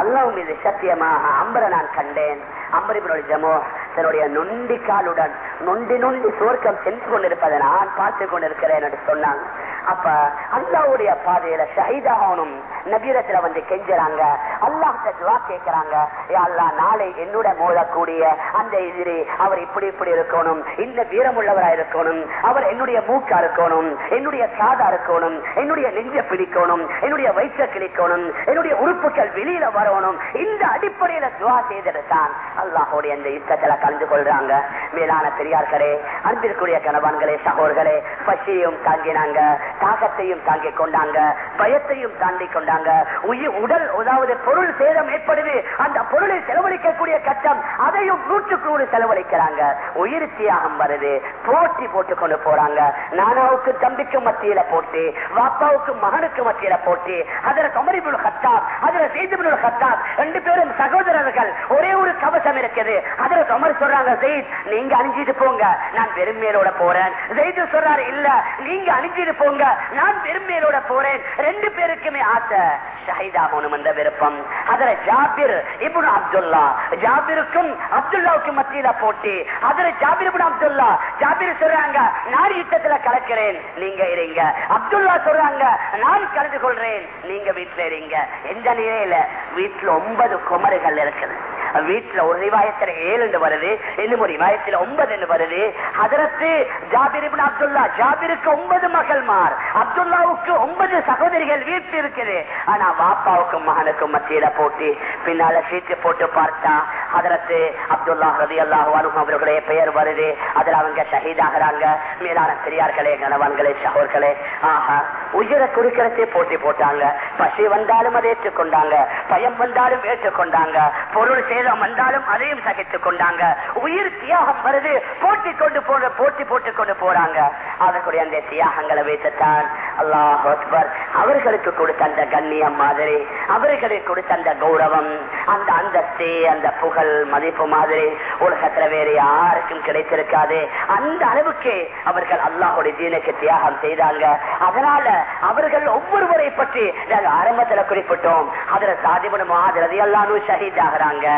அல்லாஹ் மீது சத்தியமாக அம்பரை நான் கண்டேன். அம்பரிபனுடைய ஜமோ தன்னுடைய நொண்டி காலுடன் நொண்டி நொண்டி சோர்க்கம் சென்று கொண்டிருப்பதை நான் பார்த்து கொண்டிருக்கிறேன் என்று சொன்னாங்க. அப்ப அல்லாவுடைய பாதையில ஷஹீதாகணும் நபீரத்துல வந்து கெஞ்சுறாங்க. அல்லாஹ் துவா கேட்கிறாங்க அல்லா நாளை என்னோட மோதக்கூடிய அந்த எதிரி அவர் இப்படி இப்படி இருக்கணும். இந்த வீரமுள்ளவரா இருக்கணும். அவர் என்னுடைய மூக்கா இருக்கணும். என்னுடைய காதா இருக்கணும். என்னுடைய நெஞ்ச பிடிக்கணும். என்னுடைய வயிற்ற கிழிக்கணும். என்னுடைய உறுப்புகள் வெளியில வரணும். இந்த அடிப்படையில துவா செய்திருக்கான் அல்லாஹோடைய அந்த யுத்தத்துல கலந்து கொள்றாங்க. மேலான பெரியார்களே அன்பிற்குரிய கணவான்களே சகோர்களே பசியையும் தாங்கினாங்க. தாகத்தையும் தாங்கிக் கொண்டாங்க பயத்தையும் தாண்டி கொண்டாங்க. உயிர் உடல் அதாவது பொருள் சேதம் ஏற்படுது. அந்த பொருளை செலவழிக்கக்கூடிய கட்டம் அதையும் நூற்றுக்கு நூறு செலவழிக்கிறாங்க. உயிர் தியாகம் வருது. போட்டி போட்டு கொண்டு போறாங்க. நானாவுக்கு தம்பிக்கு மத்தியில போட்டி வாப்பாவுக்கு மகனுக்கு மத்தியில போட்டி. அதுல கமரிபுல் ஹத்தாப் அதுல செய்திபுல் ஹத்தாப் ரெண்டு பேரும் சகோதரர்கள் ஒரே ஒரு கவசம் இருக்குது. அதுல கமர் சொல்றாங்க செய்த் நீங்க அணிஞ்சிட்டு போங்க. நான் வெறுமையோட போறேன். செய்து சொல்றாரு இல்ல நீங்க அணிஞ்சிட்டு போங்க. நான் வெறுமையோட போறேன். ரெண்டு பேருக்குமே ஆசை. ஷஹீதாகணும் என்ற விருப்பம். அதுல ஜாபிர் இபுன் அப்துல்லா. ஜாபிருக்கும் அப்துல்லாவுக்கும் மத்தியில போட்டி. அதுல ஜாபிர் இபுன் அப்துல்லா. ஜாபிர் சொல்றாங்க நான் யுத்தத்துல கலக்கிறேன். நீங்க இருங்க. அப்துல்லா சொல்றாங்க நான் கலந்து கொள்றேன். நீங்க வீட்டுல இருங்க. எந்த நிலையில? வீட்டுல ஒன்பது குமரிகள் இருக்குது. வீட்டுல ஒரு ரிவாயத்துல ஏழு வருது இன்னும் ஒரு ரிவாயத்துல ஒன்பது வருது. அதற்கு ஜாபிர் அப்துல்லா ஜாபிருக்கு ஒன்பது மகள்மார் அப்துல்லாவுக்கு ஒன்பது சகோதரிகள் வீட்டு இருக்குது. ஆனா வாப்பாவுக்கும் மகனுக்கும் மத்தியில போட்டி. பின்னால சீட்டு போட்டு பார்த்தா அதற்கு அப்துல்லா ரதி அல்லாஹு அவர்களுடைய பெயர் வருது. அதுல அவங்க ஷஹீதாகிறாங்க. மேலான பெரியார்களே கணவான்களே சகோர்களே ஆஹா உயிரை குறுக்கிறதே போட்டி போட்டாங்க. பசி வந்தாலும் அதை ஏற்றுக்கொண்டாங்க. பயம் வந்தாலும் ஏற்றுக்கொண்டாங்க. பொருள் சேதம் வந்தாலும் அதையும் சகித்துக் கொண்டாங்க. உயிர் தியாகம் வருது. போட்டி கொண்டு போற போட்டி போட்டு கொண்டு போறாங்க. அதற்குடைய அந்த தியாகங்களை வைத்துத்தான் அல்லாஹ் அக்பர் அவர்களுக்கு கொடுத்த அந்த கண்ணியம் மாதிரி அவர்களுக்கு கொடுத்த அந்த கௌரவம் அந்த அந்தஸ்து அந்த புகழ் மதிப்பு மாதிரி உலகத்துல வேறு யாருக்கும் கிடைத்திருக்காது. அந்த அளவுக்கு அவர்கள் அல்லாஹுடைய தீனுக்கு தியாகம் செய்தாங்க. அதனால அவர்கள் ஒவ்வொருவரை பற்றி நாங்கள் ஆரம்பத்துல குறிப்பிட்டோம். அதுல சாதிபுன மாதிரி எல்லாரும் ஷஹீத் ஆகிறாங்க.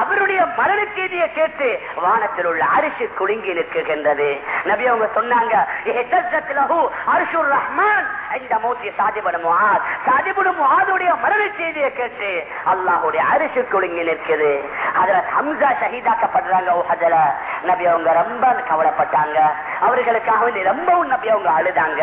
அவருடைய மரண செய்தியை கேட்டு வானத்தில் உள்ள அரிசி குலுங்கி நிற்கின்றது. நபி அவங்க சொன்னாங்க மரண செய்தியை கேட்டு அல்லாஹுடைய அரிசி குலுங்கி நிற்கிறது அதுல ஹம்சா ஷஹீதாக்கப்படுறாங்க ஓஹதுல நபி அவங்க ரொம்ப கவலைப்பட்டாங்க. அவர்களுக்காக ரொம்பவும் நபி அவங்க அழுதாங்க.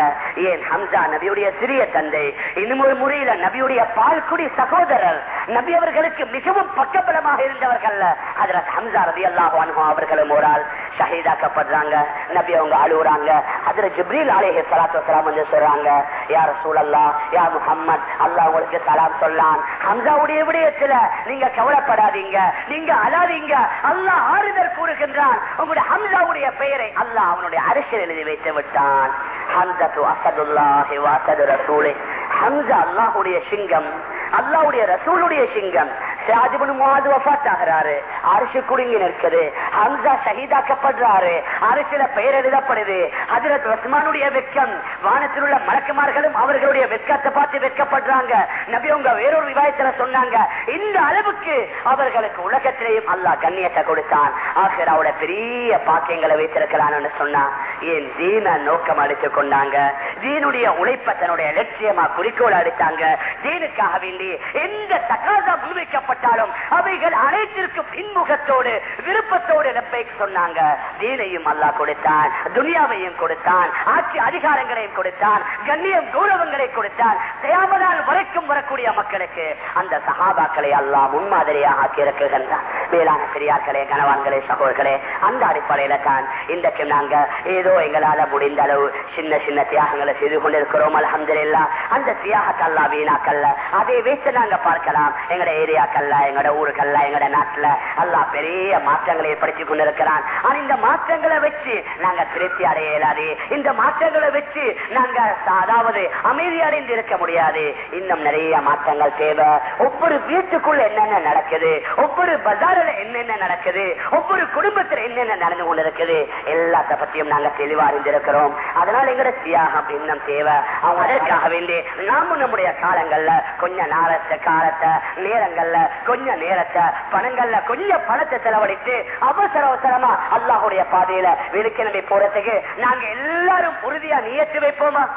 ஏன் ஹம்சா நபியுடைய சிறிய தந்தை இன்னும் ஒரு முறையில நபியுடைய பால்குடி சகோதரர் நபி அவர்களுக்கு மிகவும் பக்கபலமாக இருந்த இருந்தவர்கள் அதுல ஹம்சா ரதி அல்லாஹ் அவர்களும் ஒரு ஆள் ஷஹீதாக்கப்படுறாங்க. நபி அவங்க அழுகுறாங்க அதுல ஜிப்ரீல் அலேஹி சலாத்து சலாம் வந்து சொல்றாங்க யார் சூழல்லா யார் முஹம்மத் அல்லாஹ் உங்களுக்கு சலாம் சொல்லான் ஹம்சாவுடைய விடயத்துல நீங்க கவலைப்படாதீங்க நீங்க அழாதீங்க. அல்லாஹ் ஆறுதல் கூறுகின்றான். உங்களுடைய ஹம்சாவுடைய பெயரை அல்லாஹ் அவனுடைய அரசியல் எழுதி வைத்து விட்டான். ஹம்சத்து அசதுல்லாஹி வாசது ரசூலே ஹம்சா அல்லாஹுடைய சிங்கம் அல்லாஹ்வுடைய ரசூலுடைய சிங்கம். ஷாஜிபுன் முவாது வஃபாத் ஆகிறாரு அரிசி குடுங்கி நிற்குது ஹம்சா ஷஹீதாக்கப்படுறாரு அரிசில பெயர் எழுதப்படுது ஹஜரத் உஸ்மானுடைய வெக்கம் வானத்தில் உள்ள மலக்குமார்களும் அவர்களுடைய வெட்கத்தை பார்த்து வெட்கப்படுறாங்க நபி உங்க வேறொரு விவாயத்துல சொன்னாங்க இந்த அளவுக்கு அவர்களுக்கு உலகத்திலேயும் அல்லாஹ் கண்ணியத்தை கொடுத்தான் ஆசிராவோட பெரிய பாக்கியங்களை வைத்திருக்கிறான்னு சொன்னா என் தீன நோக்கம் அடித்துக் கொண்டாங்க தீனுடைய உழைப்ப தன்னுடைய லட்சியமா குறிக்கோள் அடித்தாங்க தீனுக்காக வேண்டி எந்த தகாதா முன்வைக்கப்பட்டாலும் அவைகள் அனைத்திற்கும் பின்முகத்தோடு விருப்பத்தோடு ரப்பை சொன்னாங்க. தீனையும் அல்லாஹ் கொடுத்தான் துனியாவையும் கொடுத்தான் ஆட்சி அதிகாரங்களையும் கொடுத்தான் கண்ணியம் கௌரவங்களை கொடுத்தான் தேவனால் வரைக்கும் வரக்கூடிய மக்களுக்கு அந்த சகாபாக்களை அல்லாஹ் முன்மாதிரியாக ஆக்கி இருக்குகின்றான் மேலான பெரியார்களே கணவான்களே சகோதர்களே அந்த அடிப்படையில தான் இன்றைக்கு நாங்க ஏதோ எங்களால முடிந்த அளவு சின்ன சின்ன தியாகங்களை செய்து கொண்டிருக்கிறோம் அலமதுல்லா அந்த தியாகத்தை அல்லா வீணாக்கல்ல. அதை வைத்து நாங்க பார்க்கலாம். எங்கட கல்லா எங்கட ஊருக்கல்ல எங்கட நாட்டுல எல்லாம் பெரிய மாற்றங்களை ஏற்படுத்தி கொண்டிருக்கிறான். ஆனா இந்த மாற்றங்களை வச்சு நாங்க திருப்தி அடைய இயலாது இந்த மாற்றங்களை வச்சு நாங்க அதாவது அமைதி அடைந்து இருக்க முடியாது. இன்னும் நிறைய மாற்றங்கள் தேவை. ஒவ்வொரு வீட்டுக்குள்ள என்னென்ன நடக்குது? ஒவ்வொரு பஜாரில் என்னென்ன நடக்குது? ஒவ்வொரு குடும்பத்தில் என்னென்ன நடந்து கொண்டிருக்குது? எல்லாத்த பத்தியும் நாங்க தெளிவா அறிந்திருக்கிறோம். அதனால எங்கட தியாகம் இன்னும் தேவை. அவங்க அதற்காக வேண்டி நாமும் நம்முடைய காலங்கள்ல கொஞ்ச நாளத்தை காலத்தை நேரங்கள்ல கொஞ்ச நேரத்தை பணங்கள்ல கொஞ்சம் பணத்தை செலவழித்து அவசர அவசரமா அல்லாஹுடைய பாதையில வெளுக்கிழமை போறதுக்கு நாங்க எல்லாரும் உறுதியா நியத்து வைப்போமா?